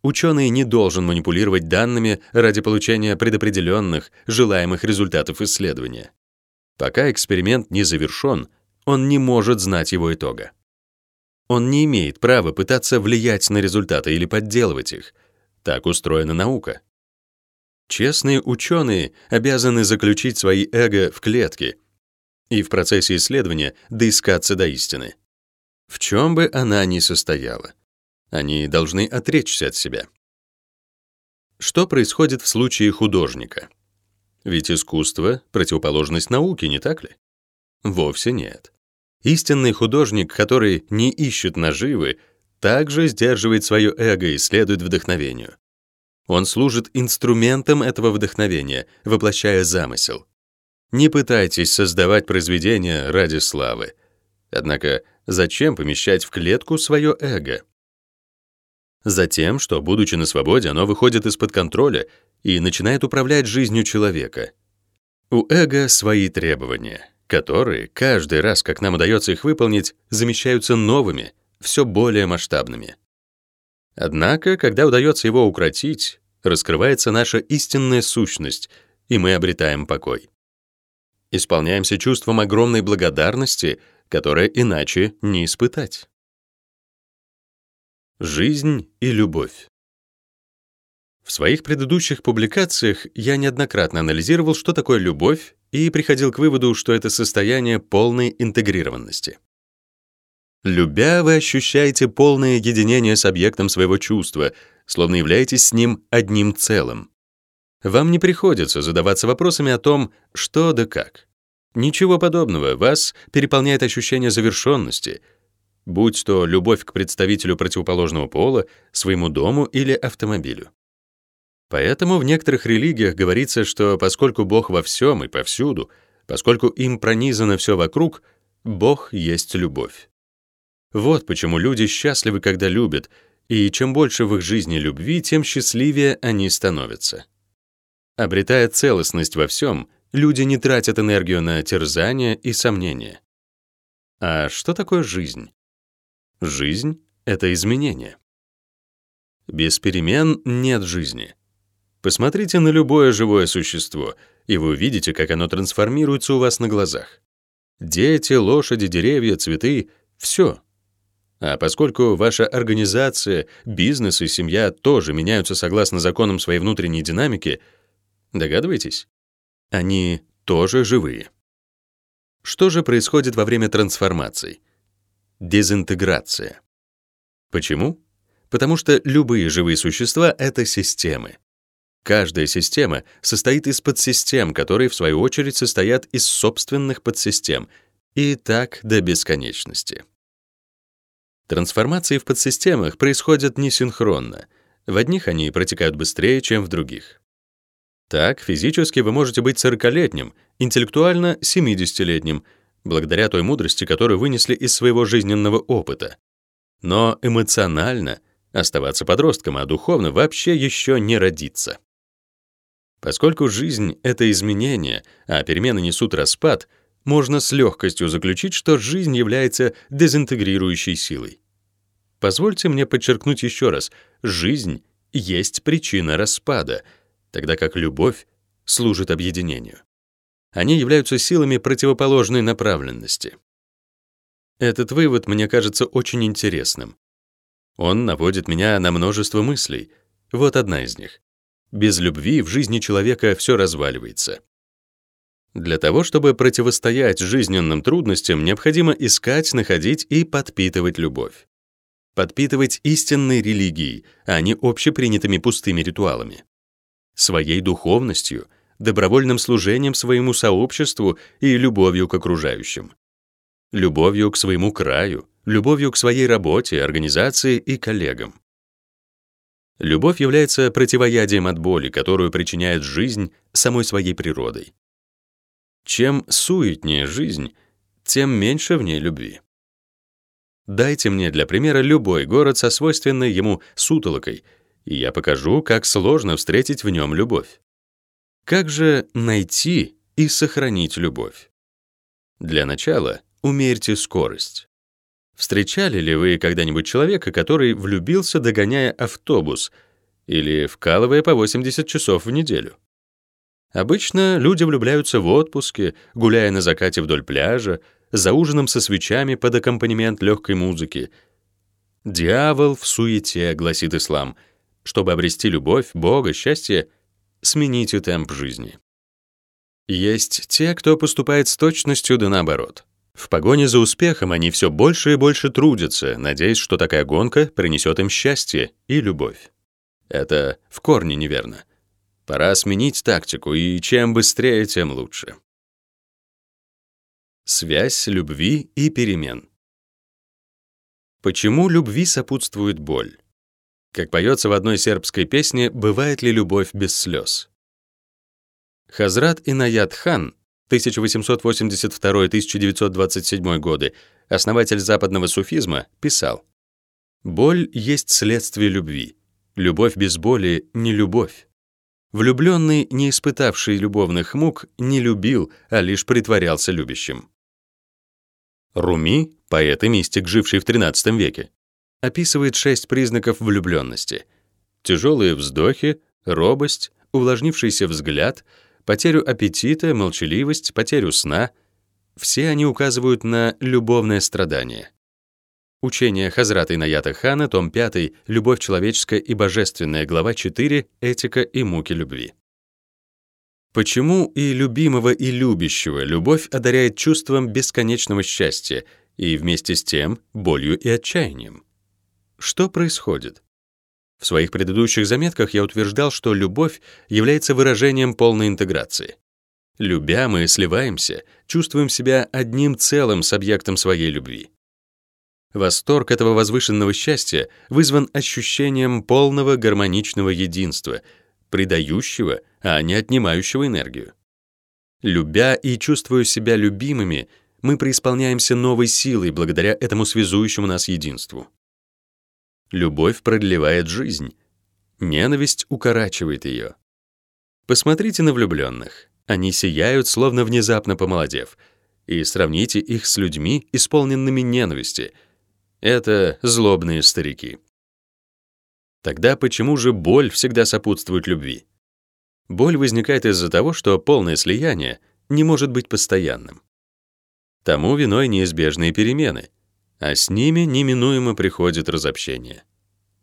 Ученый не должен манипулировать данными ради получения предопределенных, желаемых результатов исследования. Пока эксперимент не завершен, он не может знать его итога. Он не имеет права пытаться влиять на результаты или подделывать их. Так устроена наука. Честные ученые обязаны заключить свои эго в клетки — и в процессе исследования доискаться до истины. В чем бы она ни состояла, они должны отречься от себя. Что происходит в случае художника? Ведь искусство — противоположность науке, не так ли? Вовсе нет. Истинный художник, который не ищет наживы, также сдерживает свое эго и следует вдохновению. Он служит инструментом этого вдохновения, воплощая замысел. Не пытайтесь создавать произведения ради славы. Однако зачем помещать в клетку свое эго? Затем, что, будучи на свободе, оно выходит из-под контроля и начинает управлять жизнью человека. У эго свои требования, которые, каждый раз, как нам удается их выполнить, замещаются новыми, все более масштабными. Однако, когда удается его укротить, раскрывается наша истинная сущность, и мы обретаем покой исполняемся чувством огромной благодарности, которое иначе не испытать. Жизнь и любовь. В своих предыдущих публикациях я неоднократно анализировал, что такое любовь, и приходил к выводу, что это состояние полной интегрированности. Любя, вы ощущаете полное единение с объектом своего чувства, словно являетесь с ним одним целым. Вам не приходится задаваться вопросами о том, что да как. Ничего подобного, вас переполняет ощущение завершенности, будь то любовь к представителю противоположного пола, своему дому или автомобилю. Поэтому в некоторых религиях говорится, что поскольку Бог во всем и повсюду, поскольку им пронизано все вокруг, Бог есть любовь. Вот почему люди счастливы, когда любят, и чем больше в их жизни любви, тем счастливее они становятся. Обретая целостность во всем, люди не тратят энергию на терзания и сомнения. А что такое жизнь? Жизнь — это изменение. Без перемен нет жизни. Посмотрите на любое живое существо, и вы увидите, как оно трансформируется у вас на глазах. Дети, лошади, деревья, цветы — все. А поскольку ваша организация, бизнес и семья тоже меняются согласно законам своей внутренней динамики — Догадываетесь? Они тоже живые. Что же происходит во время трансформаций? Дезинтеграция. Почему? Потому что любые живые существа — это системы. Каждая система состоит из подсистем, которые, в свою очередь, состоят из собственных подсистем, и так до бесконечности. Трансформации в подсистемах происходят несинхронно. В одних они протекают быстрее, чем в других. Так, физически вы можете быть 40-летним, интеллектуально — 70-летним, благодаря той мудрости, которую вынесли из своего жизненного опыта. Но эмоционально оставаться подростком, а духовно вообще еще не родиться. Поскольку жизнь — это изменение, а перемены несут распад, можно с легкостью заключить, что жизнь является дезинтегрирующей силой. Позвольте мне подчеркнуть еще раз, жизнь есть причина распада — тогда как любовь служит объединению. Они являются силами противоположной направленности. Этот вывод мне кажется очень интересным. Он наводит меня на множество мыслей. Вот одна из них. Без любви в жизни человека все разваливается. Для того, чтобы противостоять жизненным трудностям, необходимо искать, находить и подпитывать любовь. Подпитывать истинной религией, а не общепринятыми пустыми ритуалами своей духовностью, добровольным служением своему сообществу и любовью к окружающим. Любовью к своему краю, любовью к своей работе, организации и коллегам. Любовь является противоядием от боли, которую причиняет жизнь самой своей природой. Чем суетнее жизнь, тем меньше в ней любви. Дайте мне для примера любой город со свойственной ему сутолокой и я покажу, как сложно встретить в нем любовь. Как же найти и сохранить любовь? Для начала умерьте скорость. Встречали ли вы когда-нибудь человека, который влюбился, догоняя автобус или вкалывая по 80 часов в неделю? Обычно люди влюбляются в отпуске, гуляя на закате вдоль пляжа, за ужином со свечами под аккомпанемент легкой музыки. «Дьявол в суете», — гласит ислам — чтобы обрести любовь, Бога, счастье, смените темп жизни. Есть те, кто поступает с точностью да наоборот. В погоне за успехом они все больше и больше трудятся, надеясь, что такая гонка принесет им счастье и любовь. Это в корне неверно. Пора сменить тактику, и чем быстрее, тем лучше. Связь любви и перемен. Почему любви сопутствует боль? Как поется в одной сербской песне «Бывает ли любовь без слез?». Хазрат Инаят хан 1882-1927 годы, основатель западного суфизма, писал «Боль есть следствие любви. Любовь без боли — не любовь. Влюбленный, не испытавший любовных мук, не любил, а лишь притворялся любящим». Руми, поэт и мистик, живший в XIII веке, описывает шесть признаков влюбленности. Тяжелые вздохи, робость, увлажнившийся взгляд, потерю аппетита, молчаливость, потерю сна. Все они указывают на любовное страдание. Учение Хазрата Инаята Хана, том 5, «Любовь человеческая и божественная», глава 4, «Этика и муки любви». Почему и любимого, и любящего любовь одаряет чувством бесконечного счастья и вместе с тем болью и отчаянием? Что происходит? В своих предыдущих заметках я утверждал, что любовь является выражением полной интеграции. Любя, мы сливаемся, чувствуем себя одним целым с объектом своей любви. Восторг этого возвышенного счастья вызван ощущением полного гармоничного единства, придающего, а не отнимающего энергию. Любя и чувствуя себя любимыми, мы преисполняемся новой силой благодаря этому связующему нас единству. Любовь продлевает жизнь. Ненависть укорачивает ее. Посмотрите на влюбленных. Они сияют, словно внезапно помолодев. И сравните их с людьми, исполненными ненависти. Это злобные старики. Тогда почему же боль всегда сопутствует любви? Боль возникает из-за того, что полное слияние не может быть постоянным. Тому виной неизбежные перемены — а с ними неминуемо приходит разобщение.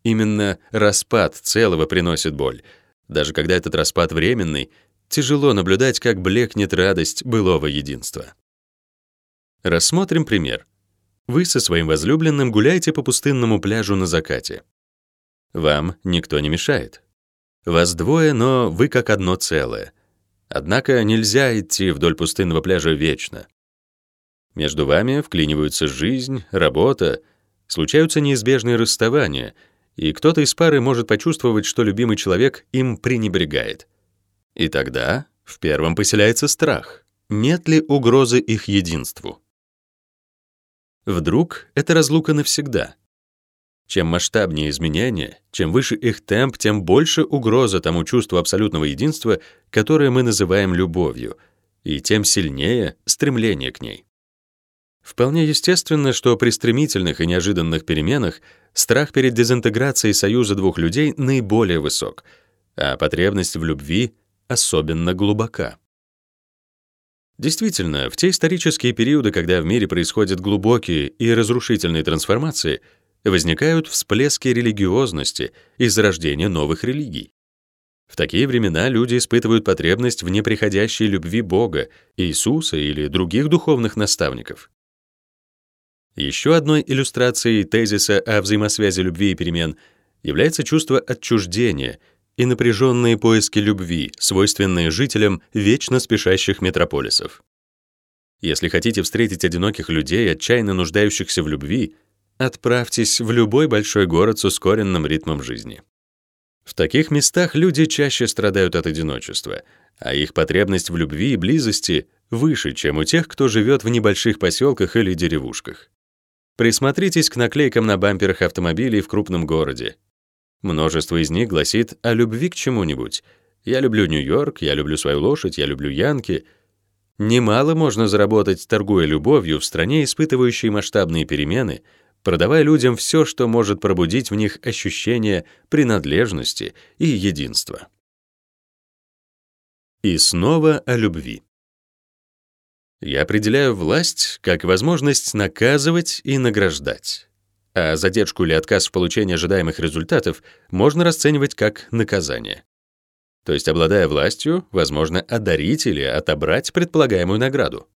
Именно распад целого приносит боль. Даже когда этот распад временный, тяжело наблюдать, как блекнет радость былого единства. Рассмотрим пример. Вы со своим возлюбленным гуляете по пустынному пляжу на закате. Вам никто не мешает. Вас двое, но вы как одно целое. Однако нельзя идти вдоль пустынного пляжа вечно. Между вами вклиниваются жизнь, работа, случаются неизбежные расставания, и кто-то из пары может почувствовать, что любимый человек им пренебрегает. И тогда в первом поселяется страх. Нет ли угрозы их единству? Вдруг это разлука навсегда. Чем масштабнее изменения, чем выше их темп, тем больше угроза тому чувству абсолютного единства, которое мы называем любовью, и тем сильнее стремление к ней. Вполне естественно, что при стремительных и неожиданных переменах страх перед дезинтеграцией союза двух людей наиболее высок, а потребность в любви особенно глубока. Действительно, в те исторические периоды, когда в мире происходят глубокие и разрушительные трансформации, возникают всплески религиозности и зарождения новых религий. В такие времена люди испытывают потребность в неприходящей любви Бога, Иисуса или других духовных наставников. Еще одной иллюстрацией тезиса о взаимосвязи любви и перемен является чувство отчуждения — и напряженные поиски любви, свойственные жителям вечно спешащих метрополисов. Если хотите встретить одиноких людей, отчаянно нуждающихся в любви, отправьтесь в любой большой город с ускоренным ритмом жизни. В таких местах люди чаще страдают от одиночества, а их потребность в любви и близости выше, чем у тех, кто живет в небольших поселках или деревушках. Присмотритесь к наклейкам на бамперах автомобилей в крупном городе. Множество из них гласит о любви к чему-нибудь. Я люблю Нью-Йорк, я люблю свою лошадь, я люблю Янки. Немало можно заработать, торгуя любовью в стране, испытывающей масштабные перемены, продавая людям все, что может пробудить в них ощущение принадлежности и единства. И снова о любви. Я определяю власть как возможность наказывать и награждать а задержку или отказ в получении ожидаемых результатов можно расценивать как наказание. То есть, обладая властью, возможно одарить или отобрать предполагаемую награду.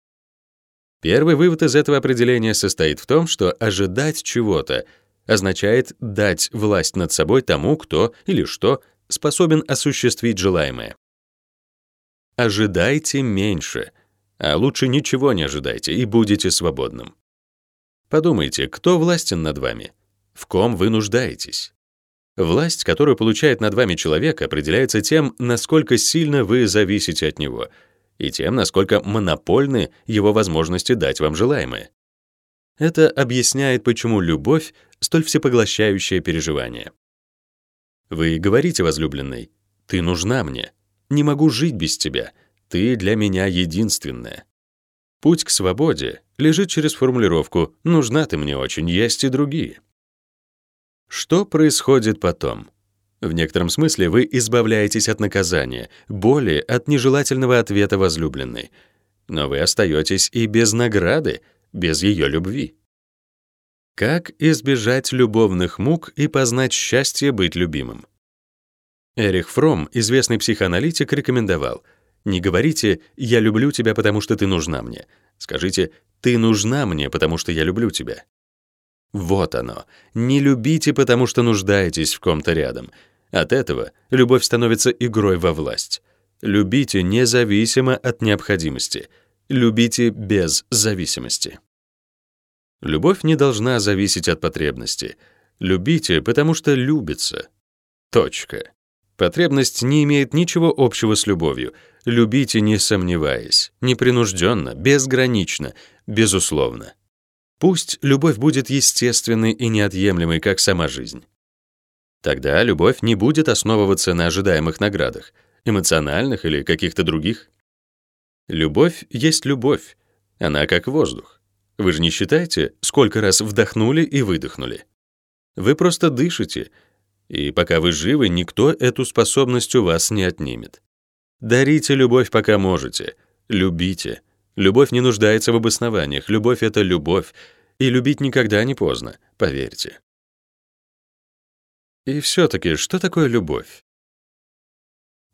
Первый вывод из этого определения состоит в том, что ожидать чего-то означает дать власть над собой тому, кто или что способен осуществить желаемое. Ожидайте меньше, а лучше ничего не ожидайте и будете свободным. Подумайте, кто властен над вами? В ком вы нуждаетесь? Власть, которую получает над вами человек, определяется тем, насколько сильно вы зависите от него, и тем, насколько монопольны его возможности дать вам желаемое. Это объясняет, почему любовь — столь всепоглощающее переживание. Вы говорите возлюбленной, «Ты нужна мне. Не могу жить без тебя. Ты для меня единственная». Путь к свободе лежит через формулировку «нужна ты мне очень, есть и другие». Что происходит потом? В некотором смысле вы избавляетесь от наказания, боли от нежелательного ответа возлюбленной, но вы остаетесь и без награды, без ее любви. Как избежать любовных мук и познать счастье быть любимым? Эрих Фром, известный психоаналитик, рекомендовал — не говорите «я люблю тебя, потому что ты нужна мне». Скажите «ты нужна мне, потому что я люблю тебя». Вот оно. Не любите, потому что нуждаетесь в ком-то рядом. От этого любовь становится игрой во власть. Любите независимо от необходимости. Любите без зависимости. Любовь не должна зависеть от потребности. Любите, потому что любится. Точка. Потребность не имеет ничего общего с любовью. Любите, не сомневаясь, непринужденно, безгранично, безусловно. Пусть любовь будет естественной и неотъемлемой, как сама жизнь. Тогда любовь не будет основываться на ожидаемых наградах, эмоциональных или каких-то других. Любовь есть любовь. Она как воздух. Вы же не считаете, сколько раз вдохнули и выдохнули? Вы просто дышите — и пока вы живы, никто эту способность у вас не отнимет. Дарите любовь, пока можете. Любите. Любовь не нуждается в обоснованиях. Любовь — это любовь. И любить никогда не поздно, поверьте. И все-таки, что такое любовь?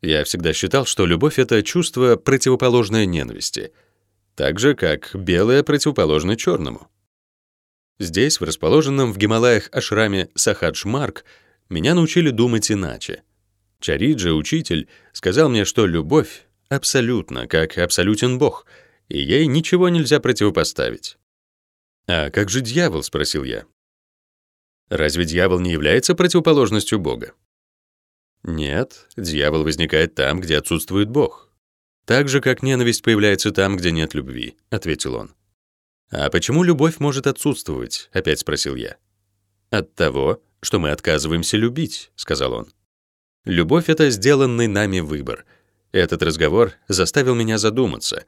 Я всегда считал, что любовь — это чувство, противоположное ненависти, так же, как белое противоположно черному. Здесь, в расположенном в Гималаях ашраме Сахадж-Марк, меня научили думать иначе. Чариджи, учитель, сказал мне, что любовь абсолютно, как абсолютен Бог, и ей ничего нельзя противопоставить. «А как же дьявол?» — спросил я. «Разве дьявол не является противоположностью Бога?» Нет, дьявол возникает там, где отсутствует Бог. Так же, как ненависть появляется там, где нет любви, ответил он. А почему любовь может отсутствовать? опять спросил я. От того, что мы отказываемся любить, сказал он. Любовь это сделанный нами выбор. Этот разговор заставил меня задуматься.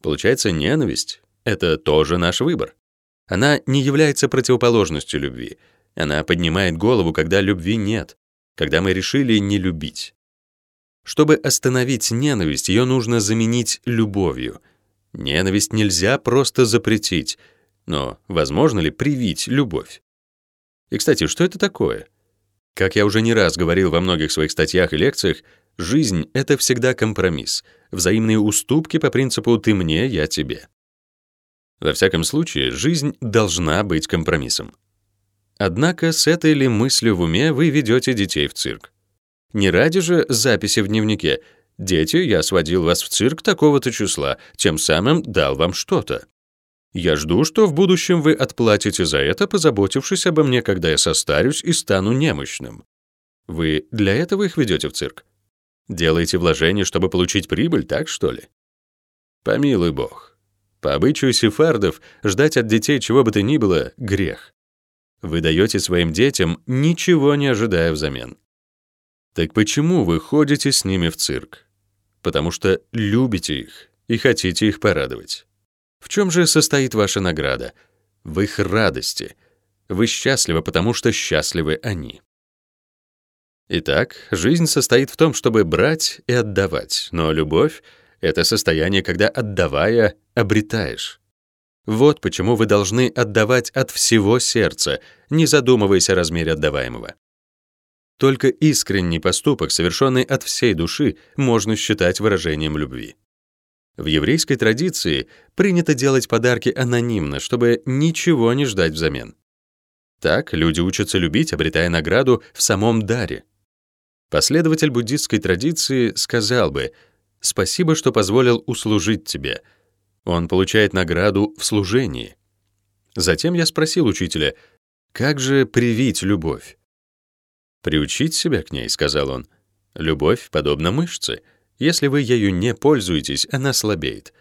Получается, ненависть это тоже наш выбор. Она не является противоположностью любви. Она поднимает голову, когда любви нет, когда мы решили не любить. Чтобы остановить ненависть, ее нужно заменить любовью. Ненависть нельзя просто запретить, но возможно ли привить любовь? И, кстати, что это такое? Как я уже не раз говорил во многих своих статьях и лекциях, жизнь — это всегда компромисс, взаимные уступки по принципу «ты мне, я тебе». Во всяком случае, жизнь должна быть компромиссом. Однако с этой ли мыслью в уме вы ведете детей в цирк? Не ради же записи в дневнике «Дети, я сводил вас в цирк такого-то числа, тем самым дал вам что-то». Я жду, что в будущем вы отплатите за это, позаботившись обо мне, когда я состарюсь и стану немощным. Вы для этого их ведете в цирк? Делаете вложения, чтобы получить прибыль, так что ли? Помилуй бог. По обычаю сефардов ждать от детей чего бы то ни было — грех. Вы даете своим детям, ничего не ожидая взамен. Так почему вы ходите с ними в цирк? Потому что любите их и хотите их порадовать. В чем же состоит ваша награда? В их радости. Вы счастливы, потому что счастливы они. Итак, жизнь состоит в том, чтобы брать и отдавать, но любовь — это состояние, когда, отдавая, обретаешь. Вот почему вы должны отдавать от всего сердца, не задумываясь о размере отдаваемого. Только искренний поступок, совершенный от всей души, можно считать выражением любви. В еврейской традиции принято делать подарки анонимно, чтобы ничего не ждать взамен. Так люди учатся любить, обретая награду в самом даре. Последователь буддистской традиции сказал бы «Спасибо, что позволил услужить тебе», он получает награду в служении. Затем я спросил учителя, как же привить любовь? «Приучить себя к ней», — сказал он. «Любовь подобна мышце. Если вы ею не пользуетесь, она слабеет.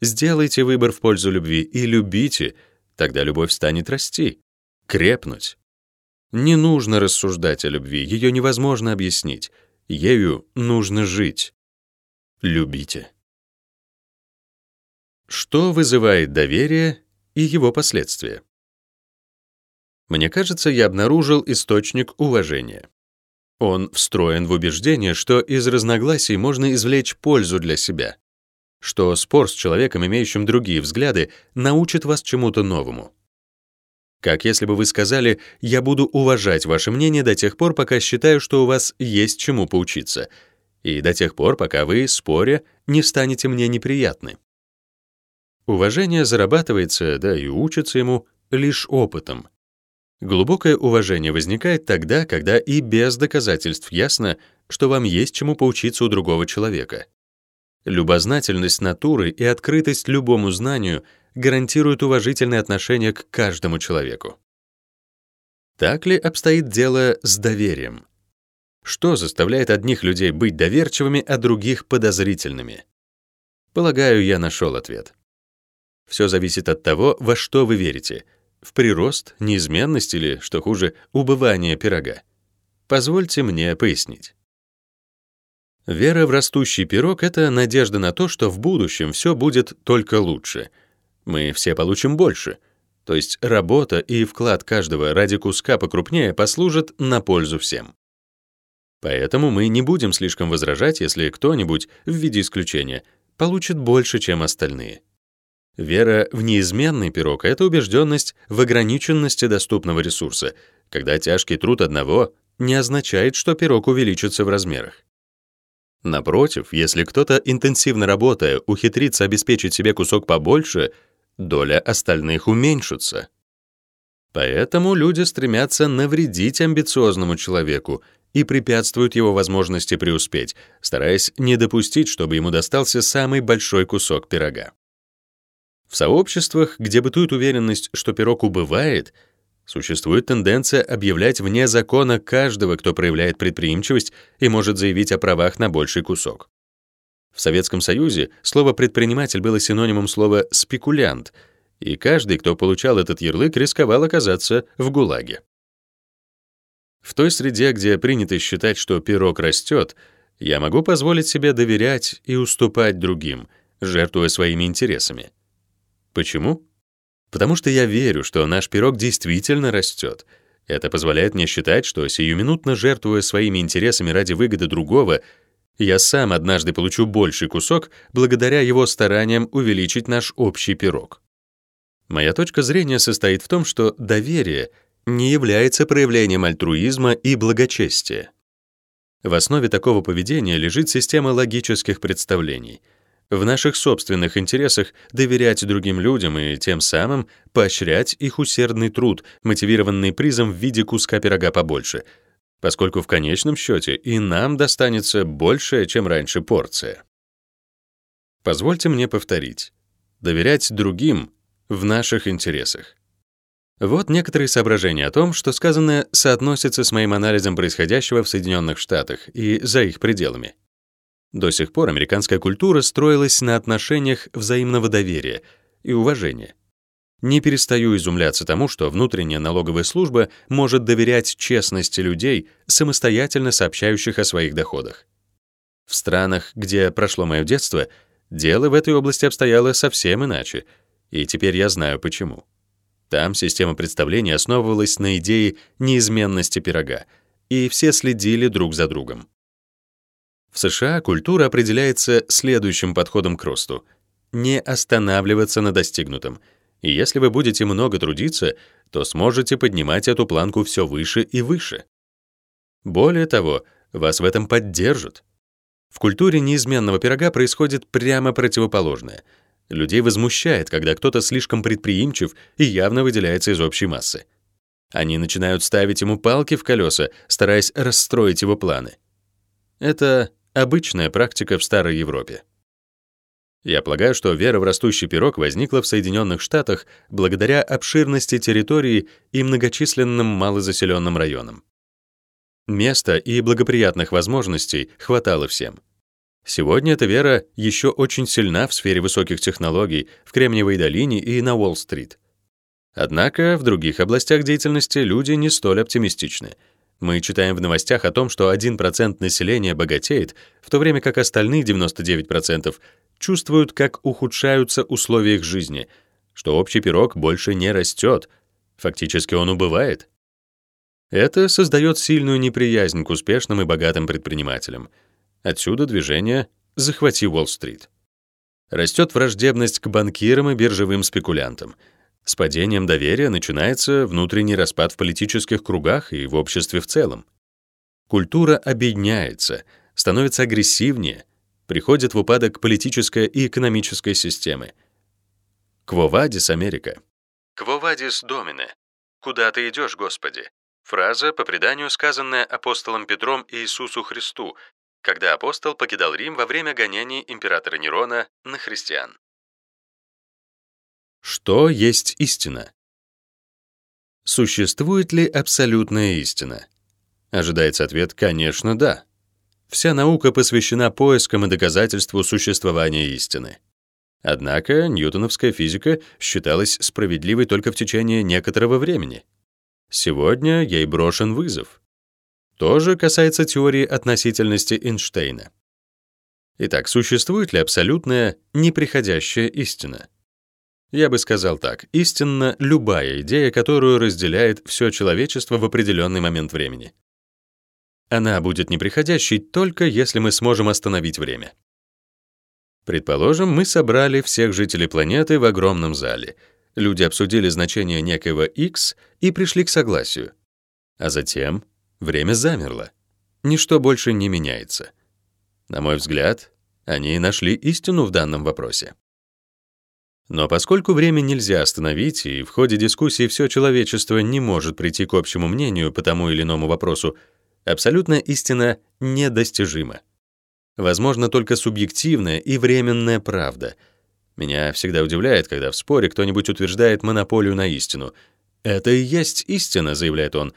Сделайте выбор в пользу любви и любите, тогда любовь станет расти, крепнуть. Не нужно рассуждать о любви, ее невозможно объяснить. Ею нужно жить. Любите. Что вызывает доверие и его последствия? Мне кажется, я обнаружил источник уважения. Он встроен в убеждение, что из разногласий можно извлечь пользу для себя, что спор с человеком, имеющим другие взгляды, научит вас чему-то новому. Как если бы вы сказали «я буду уважать ваше мнение до тех пор, пока считаю, что у вас есть чему поучиться», и до тех пор, пока вы, споря, не станете мне неприятны. Уважение зарабатывается, да и учится ему, лишь опытом. Глубокое уважение возникает тогда, когда и без доказательств ясно, что вам есть чему поучиться у другого человека. Любознательность натуры и открытость любому знанию гарантируют уважительное отношение к каждому человеку. Так ли обстоит дело с доверием? Что заставляет одних людей быть доверчивыми, а других подозрительными? Полагаю, я нашел ответ. Все зависит от того, во что вы верите. В прирост, неизменность или, что хуже, убывание пирога. Позвольте мне пояснить. Вера в растущий пирог — это надежда на то, что в будущем все будет только лучше. Мы все получим больше. То есть работа и вклад каждого ради куска покрупнее послужат на пользу всем. Поэтому мы не будем слишком возражать, если кто-нибудь, в виде исключения, получит больше, чем остальные. Вера в неизменный пирог — это убежденность в ограниченности доступного ресурса, когда тяжкий труд одного не означает, что пирог увеличится в размерах. Напротив, если кто-то, интенсивно работая, ухитрится обеспечить себе кусок побольше, доля остальных уменьшится. Поэтому люди стремятся навредить амбициозному человеку и препятствуют его возможности преуспеть, стараясь не допустить, чтобы ему достался самый большой кусок пирога. В сообществах, где бытует уверенность, что пирог убывает, существует тенденция объявлять вне закона каждого, кто проявляет предприимчивость и может заявить о правах на больший кусок. В Советском Союзе слово «предприниматель» было синонимом слова «спекулянт», и каждый, кто получал этот ярлык, рисковал оказаться в ГУЛАГе. В той среде, где принято считать, что пирог растет, я могу позволить себе доверять и уступать другим, жертвуя своими интересами. Почему? Потому что я верю, что наш пирог действительно растет. Это позволяет мне считать, что сиюминутно жертвуя своими интересами ради выгоды другого, я сам однажды получу больший кусок благодаря его стараниям увеличить наш общий пирог. Моя точка зрения состоит в том, что доверие не является проявлением альтруизма и благочестия. В основе такого поведения лежит система логических представлений. В наших собственных интересах доверять другим людям и тем самым поощрять их усердный труд, мотивированный призом в виде куска пирога побольше, поскольку в конечном счете и нам достанется большая, чем раньше порция. Позвольте мне повторить. Доверять другим в наших интересах. Вот некоторые соображения о том, что сказанное соотносится с моим анализом происходящего в Соединенных Штатах и за их пределами. До сих пор американская культура строилась на отношениях взаимного доверия и уважения. Не перестаю изумляться тому, что внутренняя налоговая служба может доверять честности людей, самостоятельно сообщающих о своих доходах. В странах, где прошло мое детство, дело в этой области обстояло совсем иначе — и теперь я знаю почему. Там система представлений основывалась на идее неизменности пирога, и все следили друг за другом. В США культура определяется следующим подходом к росту — не останавливаться на достигнутом. И если вы будете много трудиться, то сможете поднимать эту планку все выше и выше. Более того, вас в этом поддержат. В культуре неизменного пирога происходит прямо противоположное — Людей возмущает, когда кто-то слишком предприимчив и явно выделяется из общей массы. Они начинают ставить ему палки в колеса, стараясь расстроить его планы. Это обычная практика в Старой Европе. Я полагаю, что вера в растущий пирог возникла в Соединенных Штатах благодаря обширности территории и многочисленным малозаселенным районам. Места и благоприятных возможностей хватало всем. Сегодня эта вера еще очень сильна в сфере высоких технологий, в Кремниевой долине и на Уолл-стрит. Однако в других областях деятельности люди не столь оптимистичны. Мы читаем в новостях о том, что 1% населения богатеет, в то время как остальные 99% чувствуют, как ухудшаются условия их жизни, что общий пирог больше не растет, фактически он убывает. Это создает сильную неприязнь к успешным и богатым предпринимателям — Отсюда движение «Захвати Уолл-стрит». Растет враждебность к банкирам и биржевым спекулянтам. С падением доверия начинается внутренний распад в политических кругах и в обществе в целом. Культура обедняется, становится агрессивнее, приходит в упадок политическая и экономическая системы. Квовадис Америка. Квовадис Домине. Куда ты идешь, Господи? Фраза, по преданию сказанная апостолом Петром Иисусу Христу, когда апостол покидал Рим во время гонений императора Нерона на христиан. Что есть истина? Существует ли абсолютная истина? Ожидается ответ «конечно, да». Вся наука посвящена поискам и доказательству существования истины. Однако ньютоновская физика считалась справедливой только в течение некоторого времени. Сегодня ей брошен вызов. То же касается теории относительности Эйнштейна. Итак, существует ли абсолютная неприходящая истина? Я бы сказал так: истинна любая идея, которую разделяет все человечество в определенный момент времени. Она будет неприходящей только если мы сможем остановить время. Предположим, мы собрали всех жителей планеты в огромном зале. Люди обсудили значение некоего x и пришли к согласию. А затем Время замерло. Ничто больше не меняется. На мой взгляд, они нашли истину в данном вопросе. Но поскольку время нельзя остановить, и в ходе дискуссии все человечество не может прийти к общему мнению по тому или иному вопросу, абсолютная истина недостижима. Возможно только субъективная и временная правда. Меня всегда удивляет, когда в споре кто-нибудь утверждает монополию на истину. «Это и есть истина», — заявляет он.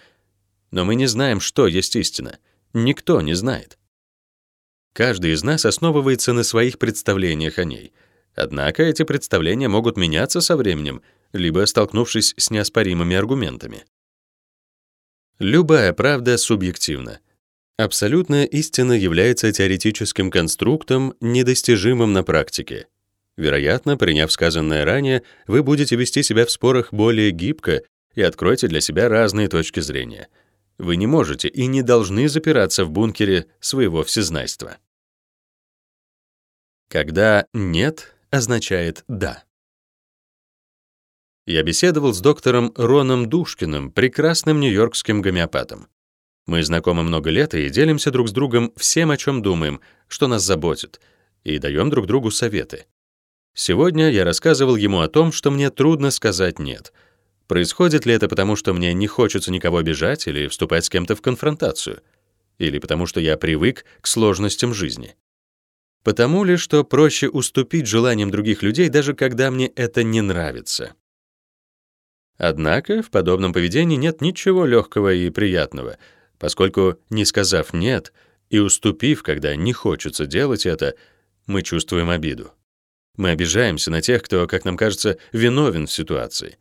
Но мы не знаем, что есть истина. Никто не знает. Каждый из нас основывается на своих представлениях о ней — Однако эти представления могут меняться со временем, либо столкнувшись с неоспоримыми аргументами. Любая правда субъективна. Абсолютная истина является теоретическим конструктом, недостижимым на практике. Вероятно, приняв сказанное ранее, вы будете вести себя в спорах более гибко и откроете для себя разные точки зрения. Вы не можете и не должны запираться в бункере своего всезнайства. Когда нет, означает «да». Я беседовал с доктором Роном Душкиным, прекрасным нью-йоркским гомеопатом. Мы знакомы много лет и делимся друг с другом всем, о чем думаем, что нас заботит, и даем друг другу советы. Сегодня я рассказывал ему о том, что мне трудно сказать «нет». Происходит ли это потому, что мне не хочется никого обижать или вступать с кем-то в конфронтацию? Или потому что я привык к сложностям жизни? Потому ли, что проще уступить желаниям других людей, даже когда мне это не нравится? Однако в подобном поведении нет ничего легкого и приятного, поскольку, не сказав «нет» и уступив, когда не хочется делать это, мы чувствуем обиду. Мы обижаемся на тех, кто, как нам кажется, виновен в ситуации,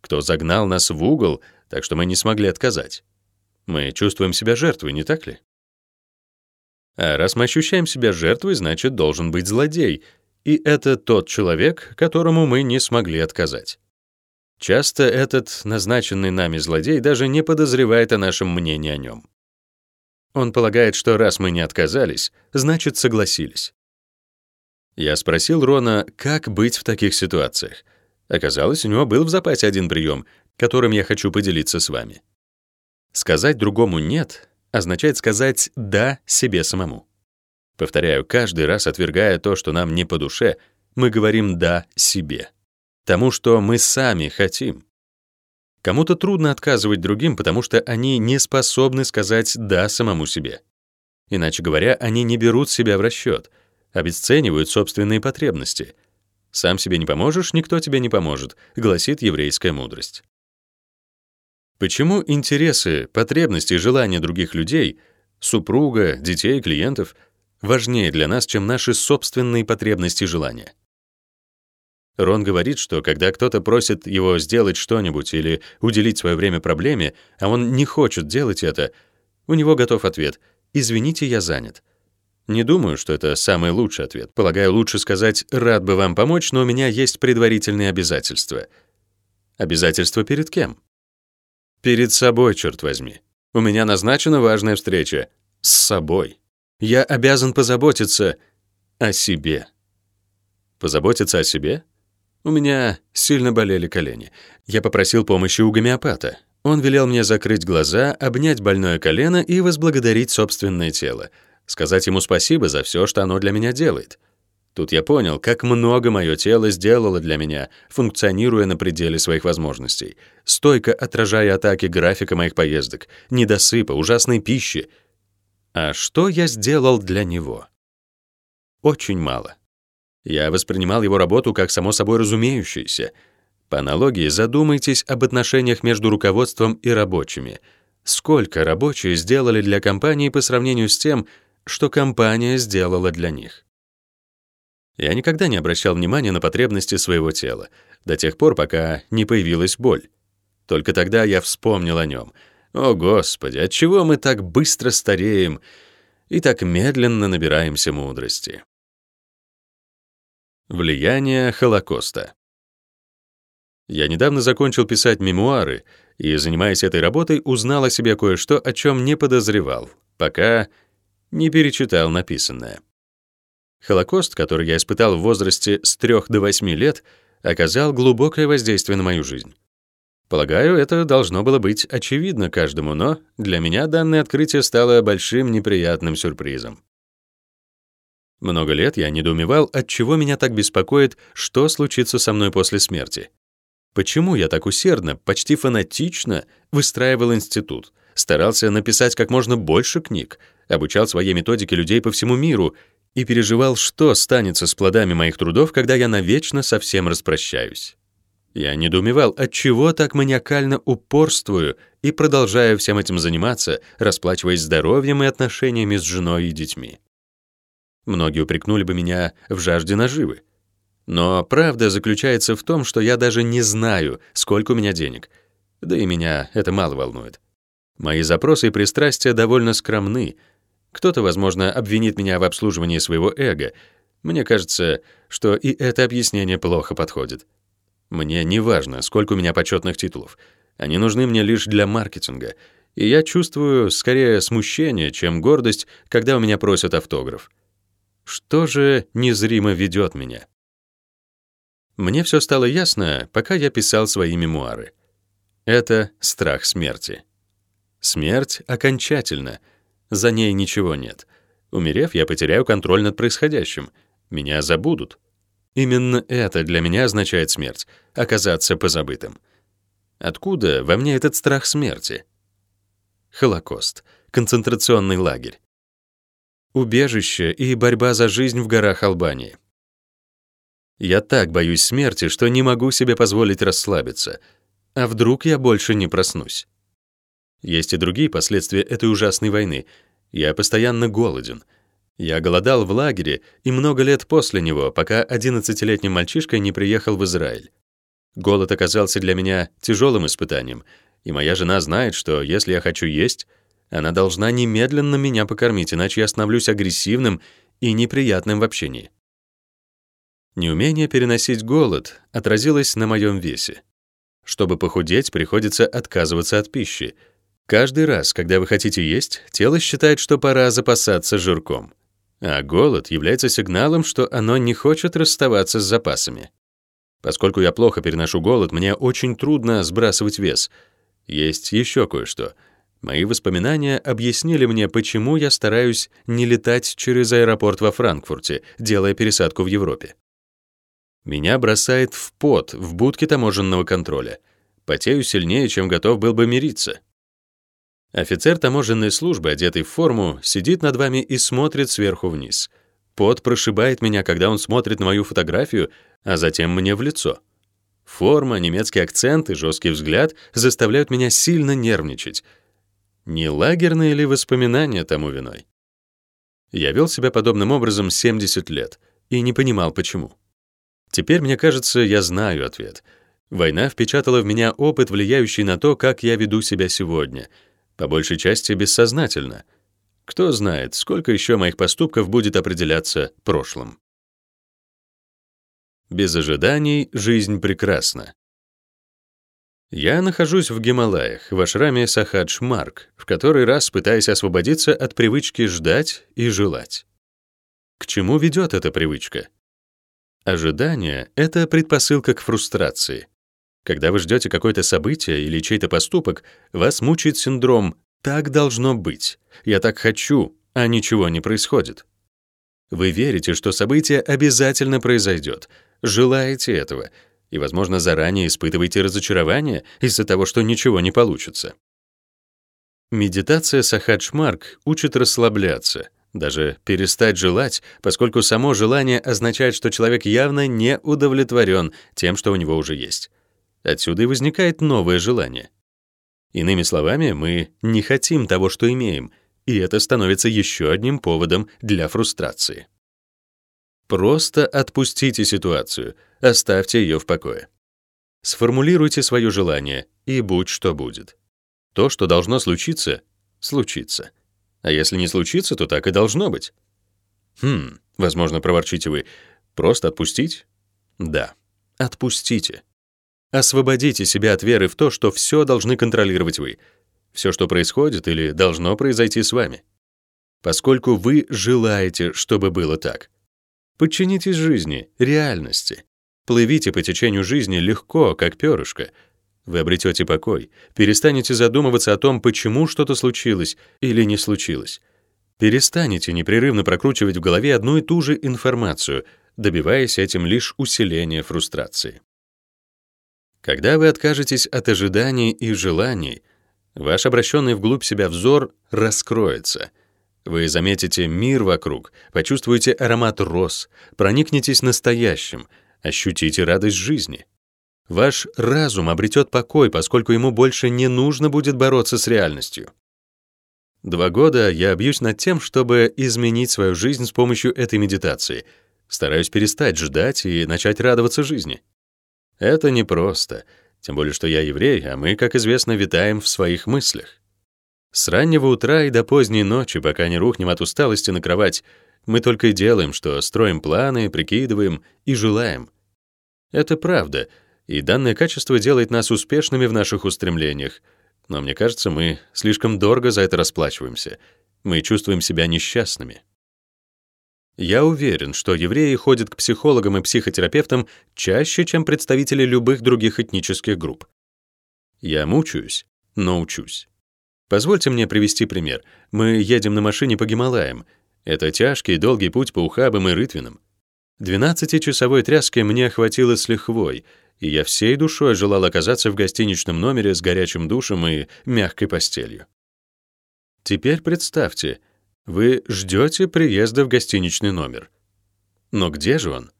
кто загнал нас в угол, так что мы не смогли отказать. Мы чувствуем себя жертвой, не так ли? А раз мы ощущаем себя жертвой, значит, должен быть злодей, и это тот человек, которому мы не смогли отказать. Часто этот назначенный нами злодей даже не подозревает о нашем мнении о нем. Он полагает, что раз мы не отказались, значит, согласились. Я спросил Рона, как быть в таких ситуациях. Оказалось, у него был в запасе один прием, которым я хочу поделиться с вами. Сказать другому «нет» означает сказать «да» себе самому. Повторяю, каждый раз отвергая то, что нам не по душе, мы говорим «да» себе. Тому, что мы сами хотим. Кому-то трудно отказывать другим, потому что они не способны сказать «да» самому себе. Иначе говоря, они не берут себя в расчет, обесценивают собственные потребности. «Сам себе не поможешь, никто тебе не поможет», гласит еврейская мудрость. Почему интересы, потребности и желания других людей, супруга, детей, клиентов, важнее для нас, чем наши собственные потребности и желания? Рон говорит, что когда кто-то просит его сделать что-нибудь или уделить свое время проблеме, а он не хочет делать это, у него готов ответ «Извините, я занят». Не думаю, что это самый лучший ответ. Полагаю, лучше сказать «Рад бы вам помочь, но у меня есть предварительные обязательства». Обязательства перед кем? Перед собой, черт возьми. У меня назначена важная встреча. С собой. Я обязан позаботиться о себе. Позаботиться о себе? У меня сильно болели колени. Я попросил помощи у гомеопата. Он велел мне закрыть глаза, обнять больное колено и возблагодарить собственное тело, сказать ему спасибо за все, что оно для меня делает. Тут я понял, как много мое тело сделало для меня, функционируя на пределе своих возможностей, стойко отражая атаки графика моих поездок, недосыпа, ужасной пищи. А что я сделал для него? Очень мало. Я воспринимал его работу как само собой разумеющееся. По аналогии, задумайтесь об отношениях между руководством и рабочими. Сколько рабочие сделали для компании по сравнению с тем, что компания сделала для них? Я никогда не обращал внимания на потребности своего тела, до тех пор, пока не появилась боль. Только тогда я вспомнил о нем. О, Господи, отчего мы так быстро стареем и так медленно набираемся мудрости? Влияние Холокоста Я недавно закончил писать мемуары и, занимаясь этой работой, узнал о себе кое-что, о чем не подозревал, пока не перечитал написанное. Холокост, который я испытал в возрасте с 3 до 8 лет, оказал глубокое воздействие на мою жизнь. Полагаю, это должно было быть очевидно каждому, но для меня данное открытие стало большим неприятным сюрпризом. Много лет я недоумевал, от чего меня так беспокоит, что случится со мной после смерти. Почему я так усердно, почти фанатично выстраивал институт, старался написать как можно больше книг, обучал своей методике людей по всему миру и переживал, что станется с плодами моих трудов, когда я навечно со всем распрощаюсь. Я недоумевал, от чего так маниакально упорствую и продолжаю всем этим заниматься, расплачиваясь здоровьем и отношениями с женой и детьми. Многие упрекнули бы меня в жажде наживы. Но правда заключается в том, что я даже не знаю, сколько у меня денег. Да и меня это мало волнует. Мои запросы и пристрастия довольно скромны. Кто-то, возможно, обвинит меня в обслуживании своего эго. Мне кажется, что и это объяснение плохо подходит. Мне не важно, сколько у меня почетных титулов. Они нужны мне лишь для маркетинга. И я чувствую скорее смущение, чем гордость, когда у меня просят автограф. Что же незримо ведет меня? Мне все стало ясно, пока я писал свои мемуары. Это страх смерти. Смерть окончательно. За ней ничего нет. Умерев, я потеряю контроль над происходящим. Меня забудут. Именно это для меня означает смерть — оказаться позабытым. Откуда во мне этот страх смерти? Холокост, концентрационный лагерь убежище и борьба за жизнь в горах Албании. Я так боюсь смерти, что не могу себе позволить расслабиться. А вдруг я больше не проснусь? Есть и другие последствия этой ужасной войны. Я постоянно голоден. Я голодал в лагере и много лет после него, пока 11-летним мальчишкой не приехал в Израиль. Голод оказался для меня тяжелым испытанием, и моя жена знает, что если я хочу есть, она должна немедленно меня покормить, иначе я становлюсь агрессивным и неприятным в общении. Неумение переносить голод отразилось на моем весе. Чтобы похудеть, приходится отказываться от пищи. Каждый раз, когда вы хотите есть, тело считает, что пора запасаться жирком. А голод является сигналом, что оно не хочет расставаться с запасами. Поскольку я плохо переношу голод, мне очень трудно сбрасывать вес. Есть еще кое-что — Мои воспоминания объяснили мне, почему я стараюсь не летать через аэропорт во Франкфурте, делая пересадку в Европе. Меня бросает в пот в будке таможенного контроля. Потею сильнее, чем готов был бы мириться. Офицер таможенной службы, одетый в форму, сидит над вами и смотрит сверху вниз. Пот прошибает меня, когда он смотрит на мою фотографию, а затем мне в лицо. Форма, немецкий акцент и жесткий взгляд заставляют меня сильно нервничать — не лагерные ли воспоминания тому виной? Я вел себя подобным образом 70 лет и не понимал, почему. Теперь, мне кажется, я знаю ответ. Война впечатала в меня опыт, влияющий на то, как я веду себя сегодня, по большей части бессознательно. Кто знает, сколько еще моих поступков будет определяться прошлым. Без ожиданий жизнь прекрасна. Я нахожусь в Гималаях, в ашраме Сахадж-Марк, в который раз пытаясь освободиться от привычки ждать и желать. К чему ведет эта привычка? Ожидание — это предпосылка к фрустрации. Когда вы ждете какое-то событие или чей-то поступок, вас мучает синдром «так должно быть», «я так хочу», а ничего не происходит. Вы верите, что событие обязательно произойдет, желаете этого — и, возможно, заранее испытываете разочарование из-за того, что ничего не получится. Медитация Сахаджмарк учит расслабляться, даже перестать желать, поскольку само желание означает, что человек явно не удовлетворен тем, что у него уже есть. Отсюда и возникает новое желание. Иными словами, мы не хотим того, что имеем, и это становится еще одним поводом для фрустрации. Просто отпустите ситуацию, оставьте ее в покое. Сформулируйте свое желание, и будь что будет. То, что должно случиться, случится. А если не случится, то так и должно быть. Хм, возможно, проворчите вы. Просто отпустить? Да, отпустите. Освободите себя от веры в то, что все должны контролировать вы. Все, что происходит или должно произойти с вами. Поскольку вы желаете, чтобы было так. Подчинитесь жизни, реальности. Плывите по течению жизни легко, как перышко. Вы обретете покой, перестанете задумываться о том, почему что-то случилось или не случилось. Перестанете непрерывно прокручивать в голове одну и ту же информацию, добиваясь этим лишь усиления фрустрации. Когда вы откажетесь от ожиданий и желаний, ваш обращенный вглубь себя взор раскроется. Вы заметите мир вокруг, почувствуете аромат роз, проникнетесь настоящим, ощутите радость жизни. Ваш разум обретет покой, поскольку ему больше не нужно будет бороться с реальностью. Два года я бьюсь над тем, чтобы изменить свою жизнь с помощью этой медитации. Стараюсь перестать ждать и начать радоваться жизни. Это непросто, тем более что я еврей, а мы, как известно, витаем в своих мыслях. С раннего утра и до поздней ночи, пока не рухнем от усталости на кровать, мы только и делаем, что строим планы, прикидываем и желаем. Это правда, и данное качество делает нас успешными в наших устремлениях — но мне кажется, мы слишком дорого за это расплачиваемся. Мы чувствуем себя несчастными. Я уверен, что евреи ходят к психологам и психотерапевтам чаще, чем представители любых других этнических групп. Я мучаюсь, но учусь. Позвольте мне привести пример. Мы едем на машине по Гималаям. Это тяжкий и долгий путь по ухабам и рытвинам. 12-часовой тряски мне хватило с лихвой — и я всей душой желал оказаться в гостиничном номере с горячим душем и мягкой постелью. Теперь представьте, вы ждете приезда в гостиничный номер. Но где же он?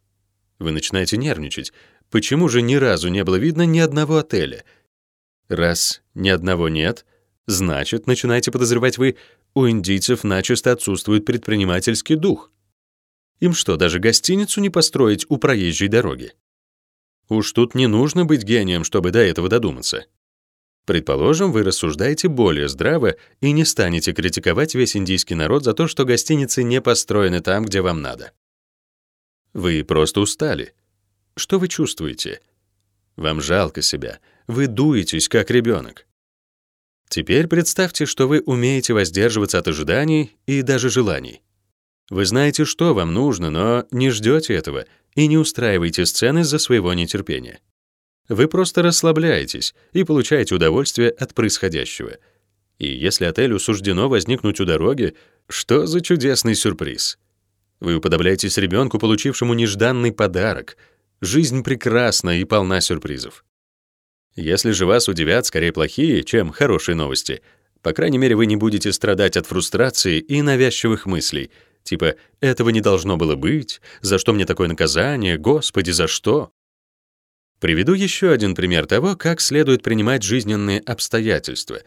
Вы начинаете нервничать. Почему же ни разу не было видно ни одного отеля? Раз ни одного нет, значит, начинаете подозревать вы, у индийцев начисто отсутствует предпринимательский дух. Им что, даже гостиницу не построить у проезжей дороги? Уж тут не нужно быть гением, чтобы до этого додуматься. Предположим, вы рассуждаете более здраво и не станете критиковать весь индийский народ за то, что гостиницы не построены там, где вам надо. Вы просто устали. Что вы чувствуете? Вам жалко себя. Вы дуетесь, как ребенок. Теперь представьте, что вы умеете воздерживаться от ожиданий и даже желаний. Вы знаете, что вам нужно, но не ждете этого и не устраивайте сцены из-за своего нетерпения. Вы просто расслабляетесь и получаете удовольствие от происходящего. И если отелю суждено возникнуть у дороги, что за чудесный сюрприз. Вы уподобляетесь ребенку, получившему нежданный подарок. Жизнь прекрасна и полна сюрпризов. Если же вас удивят скорее плохие, чем хорошие новости, по крайней мере, вы не будете страдать от фрустрации и навязчивых мыслей — Типа «этого не должно было быть», «за что мне такое наказание», «господи, за что?». Приведу еще один пример того, как следует принимать жизненные обстоятельства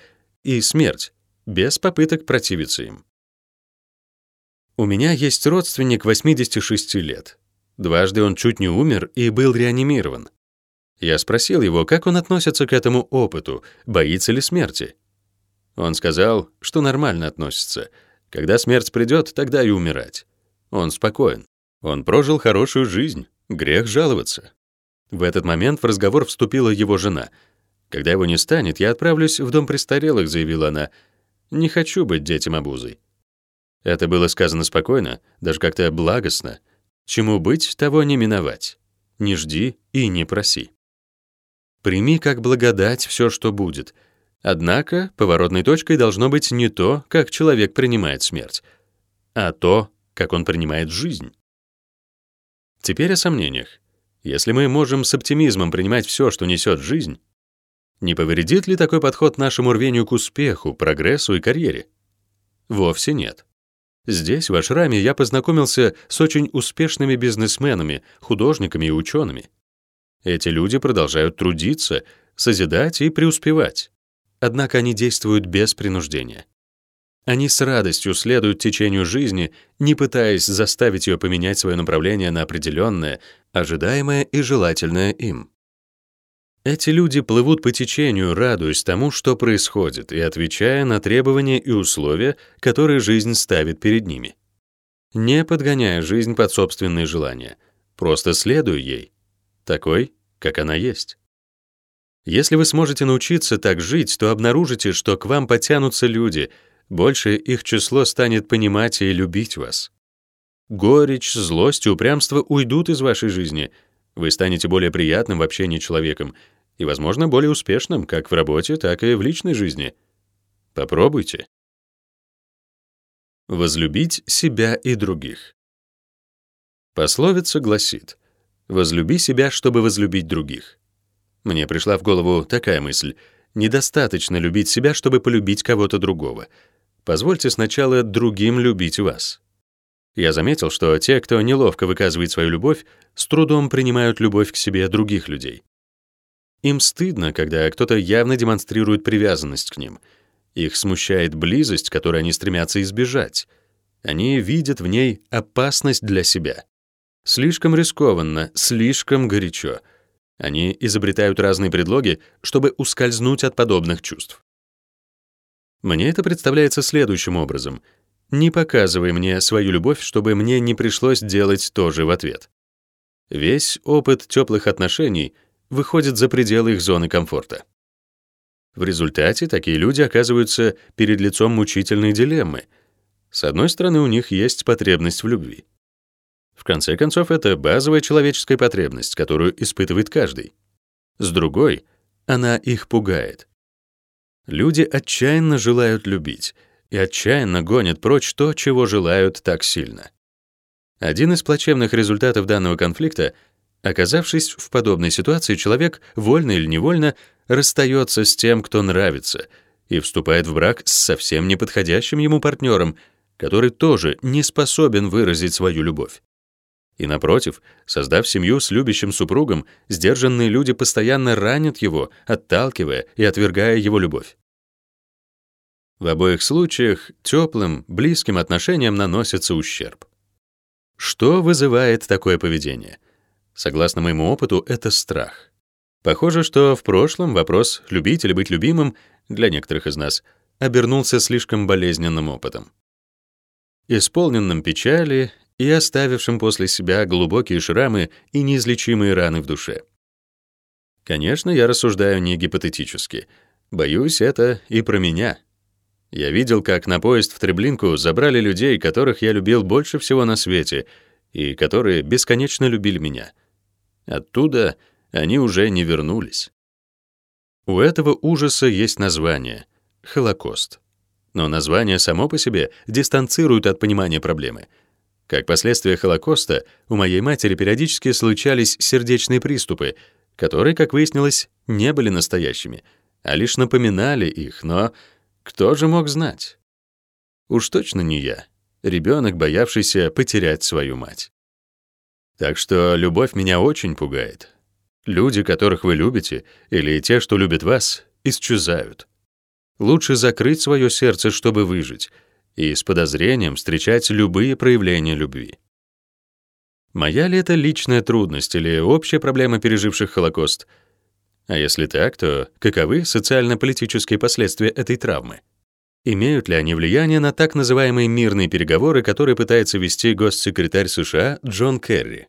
и смерть, без попыток противиться им. У меня есть родственник 86 лет. Дважды он чуть не умер и был реанимирован. Я спросил его, как он относится к этому опыту, боится ли смерти. Он сказал, что нормально относится — когда смерть придет, тогда и умирать. Он спокоен. Он прожил хорошую жизнь. Грех жаловаться. В этот момент в разговор вступила его жена. «Когда его не станет, я отправлюсь в дом престарелых», — заявила она. «Не хочу быть детям обузой». Это было сказано спокойно, даже как-то благостно. Чему быть, того не миновать. Не жди и не проси. Прими как благодать все, что будет — Однако поворотной точкой должно быть не то, как человек принимает смерть, а то, как он принимает жизнь. Теперь о сомнениях. Если мы можем с оптимизмом принимать все, что несет жизнь, не повредит ли такой подход нашему рвению к успеху, прогрессу и карьере? Вовсе нет. Здесь, в Ашраме, я познакомился с очень успешными бизнесменами, художниками и учеными. Эти люди продолжают трудиться, созидать и преуспевать. Однако они действуют без принуждения. Они с радостью следуют течению жизни, не пытаясь заставить ее поменять свое направление на определенное, ожидаемое и желательное им. Эти люди плывут по течению, радуясь тому, что происходит, и отвечая на требования и условия, которые жизнь ставит перед ними. Не подгоняя жизнь под собственные желания, просто следуя ей, такой, как она есть. Если вы сможете научиться так жить, то обнаружите, что к вам потянутся люди, больше их число станет понимать и любить вас. Горечь, злость и упрямство уйдут из вашей жизни. Вы станете более приятным в общении человеком и, возможно, более успешным как в работе, так и в личной жизни. Попробуйте. Возлюбить себя и других. Пословица гласит «Возлюби себя, чтобы возлюбить других». Мне пришла в голову такая мысль «Недостаточно любить себя, чтобы полюбить кого-то другого. Позвольте сначала другим любить вас». Я заметил, что те, кто неловко выказывает свою любовь, с трудом принимают любовь к себе других людей. Им стыдно, когда кто-то явно демонстрирует привязанность к ним. Их смущает близость, которую они стремятся избежать. Они видят в ней опасность для себя. Слишком рискованно, слишком горячо. Они изобретают разные предлоги, чтобы ускользнуть от подобных чувств. Мне это представляется следующим образом. Не показывай мне свою любовь, чтобы мне не пришлось делать то же в ответ. Весь опыт теплых отношений выходит за пределы их зоны комфорта. В результате такие люди оказываются перед лицом мучительной дилеммы. С одной стороны, у них есть потребность в любви. В конце концов, это базовая человеческая потребность, которую испытывает каждый. С другой, она их пугает. Люди отчаянно желают любить и отчаянно гонят прочь то, чего желают так сильно. Один из плачевных результатов данного конфликта Оказавшись в подобной ситуации, человек, вольно или невольно, расстается с тем, кто нравится, и вступает в брак с совсем неподходящим ему партнером, который тоже не способен выразить свою любовь. И напротив, создав семью с любящим супругом, сдержанные люди постоянно ранят его, отталкивая и отвергая его любовь. В обоих случаях теплым, близким отношениям наносится ущерб. Что вызывает такое поведение? Согласно моему опыту, это страх. Похоже, что в прошлом вопрос любить или быть любимым для некоторых из нас обернулся слишком болезненным опытом. Исполненным печали и оставившим после себя глубокие шрамы и неизлечимые раны в душе. Конечно, я рассуждаю не гипотетически. Боюсь, это и про меня. Я видел, как на поезд в Треблинку забрали людей, которых я любил больше всего на свете, и которые бесконечно любили меня — Оттуда они уже не вернулись. У этого ужаса есть название — Холокост. Но название само по себе дистанцирует от понимания проблемы. Как последствие Холокоста у моей матери периодически случались сердечные приступы, которые, как выяснилось, не были настоящими, а лишь напоминали их, но кто же мог знать? Уж точно не я, ребенок, боявшийся потерять свою мать. Так что любовь меня очень пугает. Люди, которых вы любите, или те, что любят вас, исчезают. Лучше закрыть свое сердце, чтобы выжить, и с подозрением встречать любые проявления любви. Моя ли это личная трудность или общая проблема переживших Холокост? А если так, то каковы социально-политические последствия этой травмы? Имеют ли они влияние на так называемые мирные переговоры, которые пытается вести госсекретарь США Джон Керри?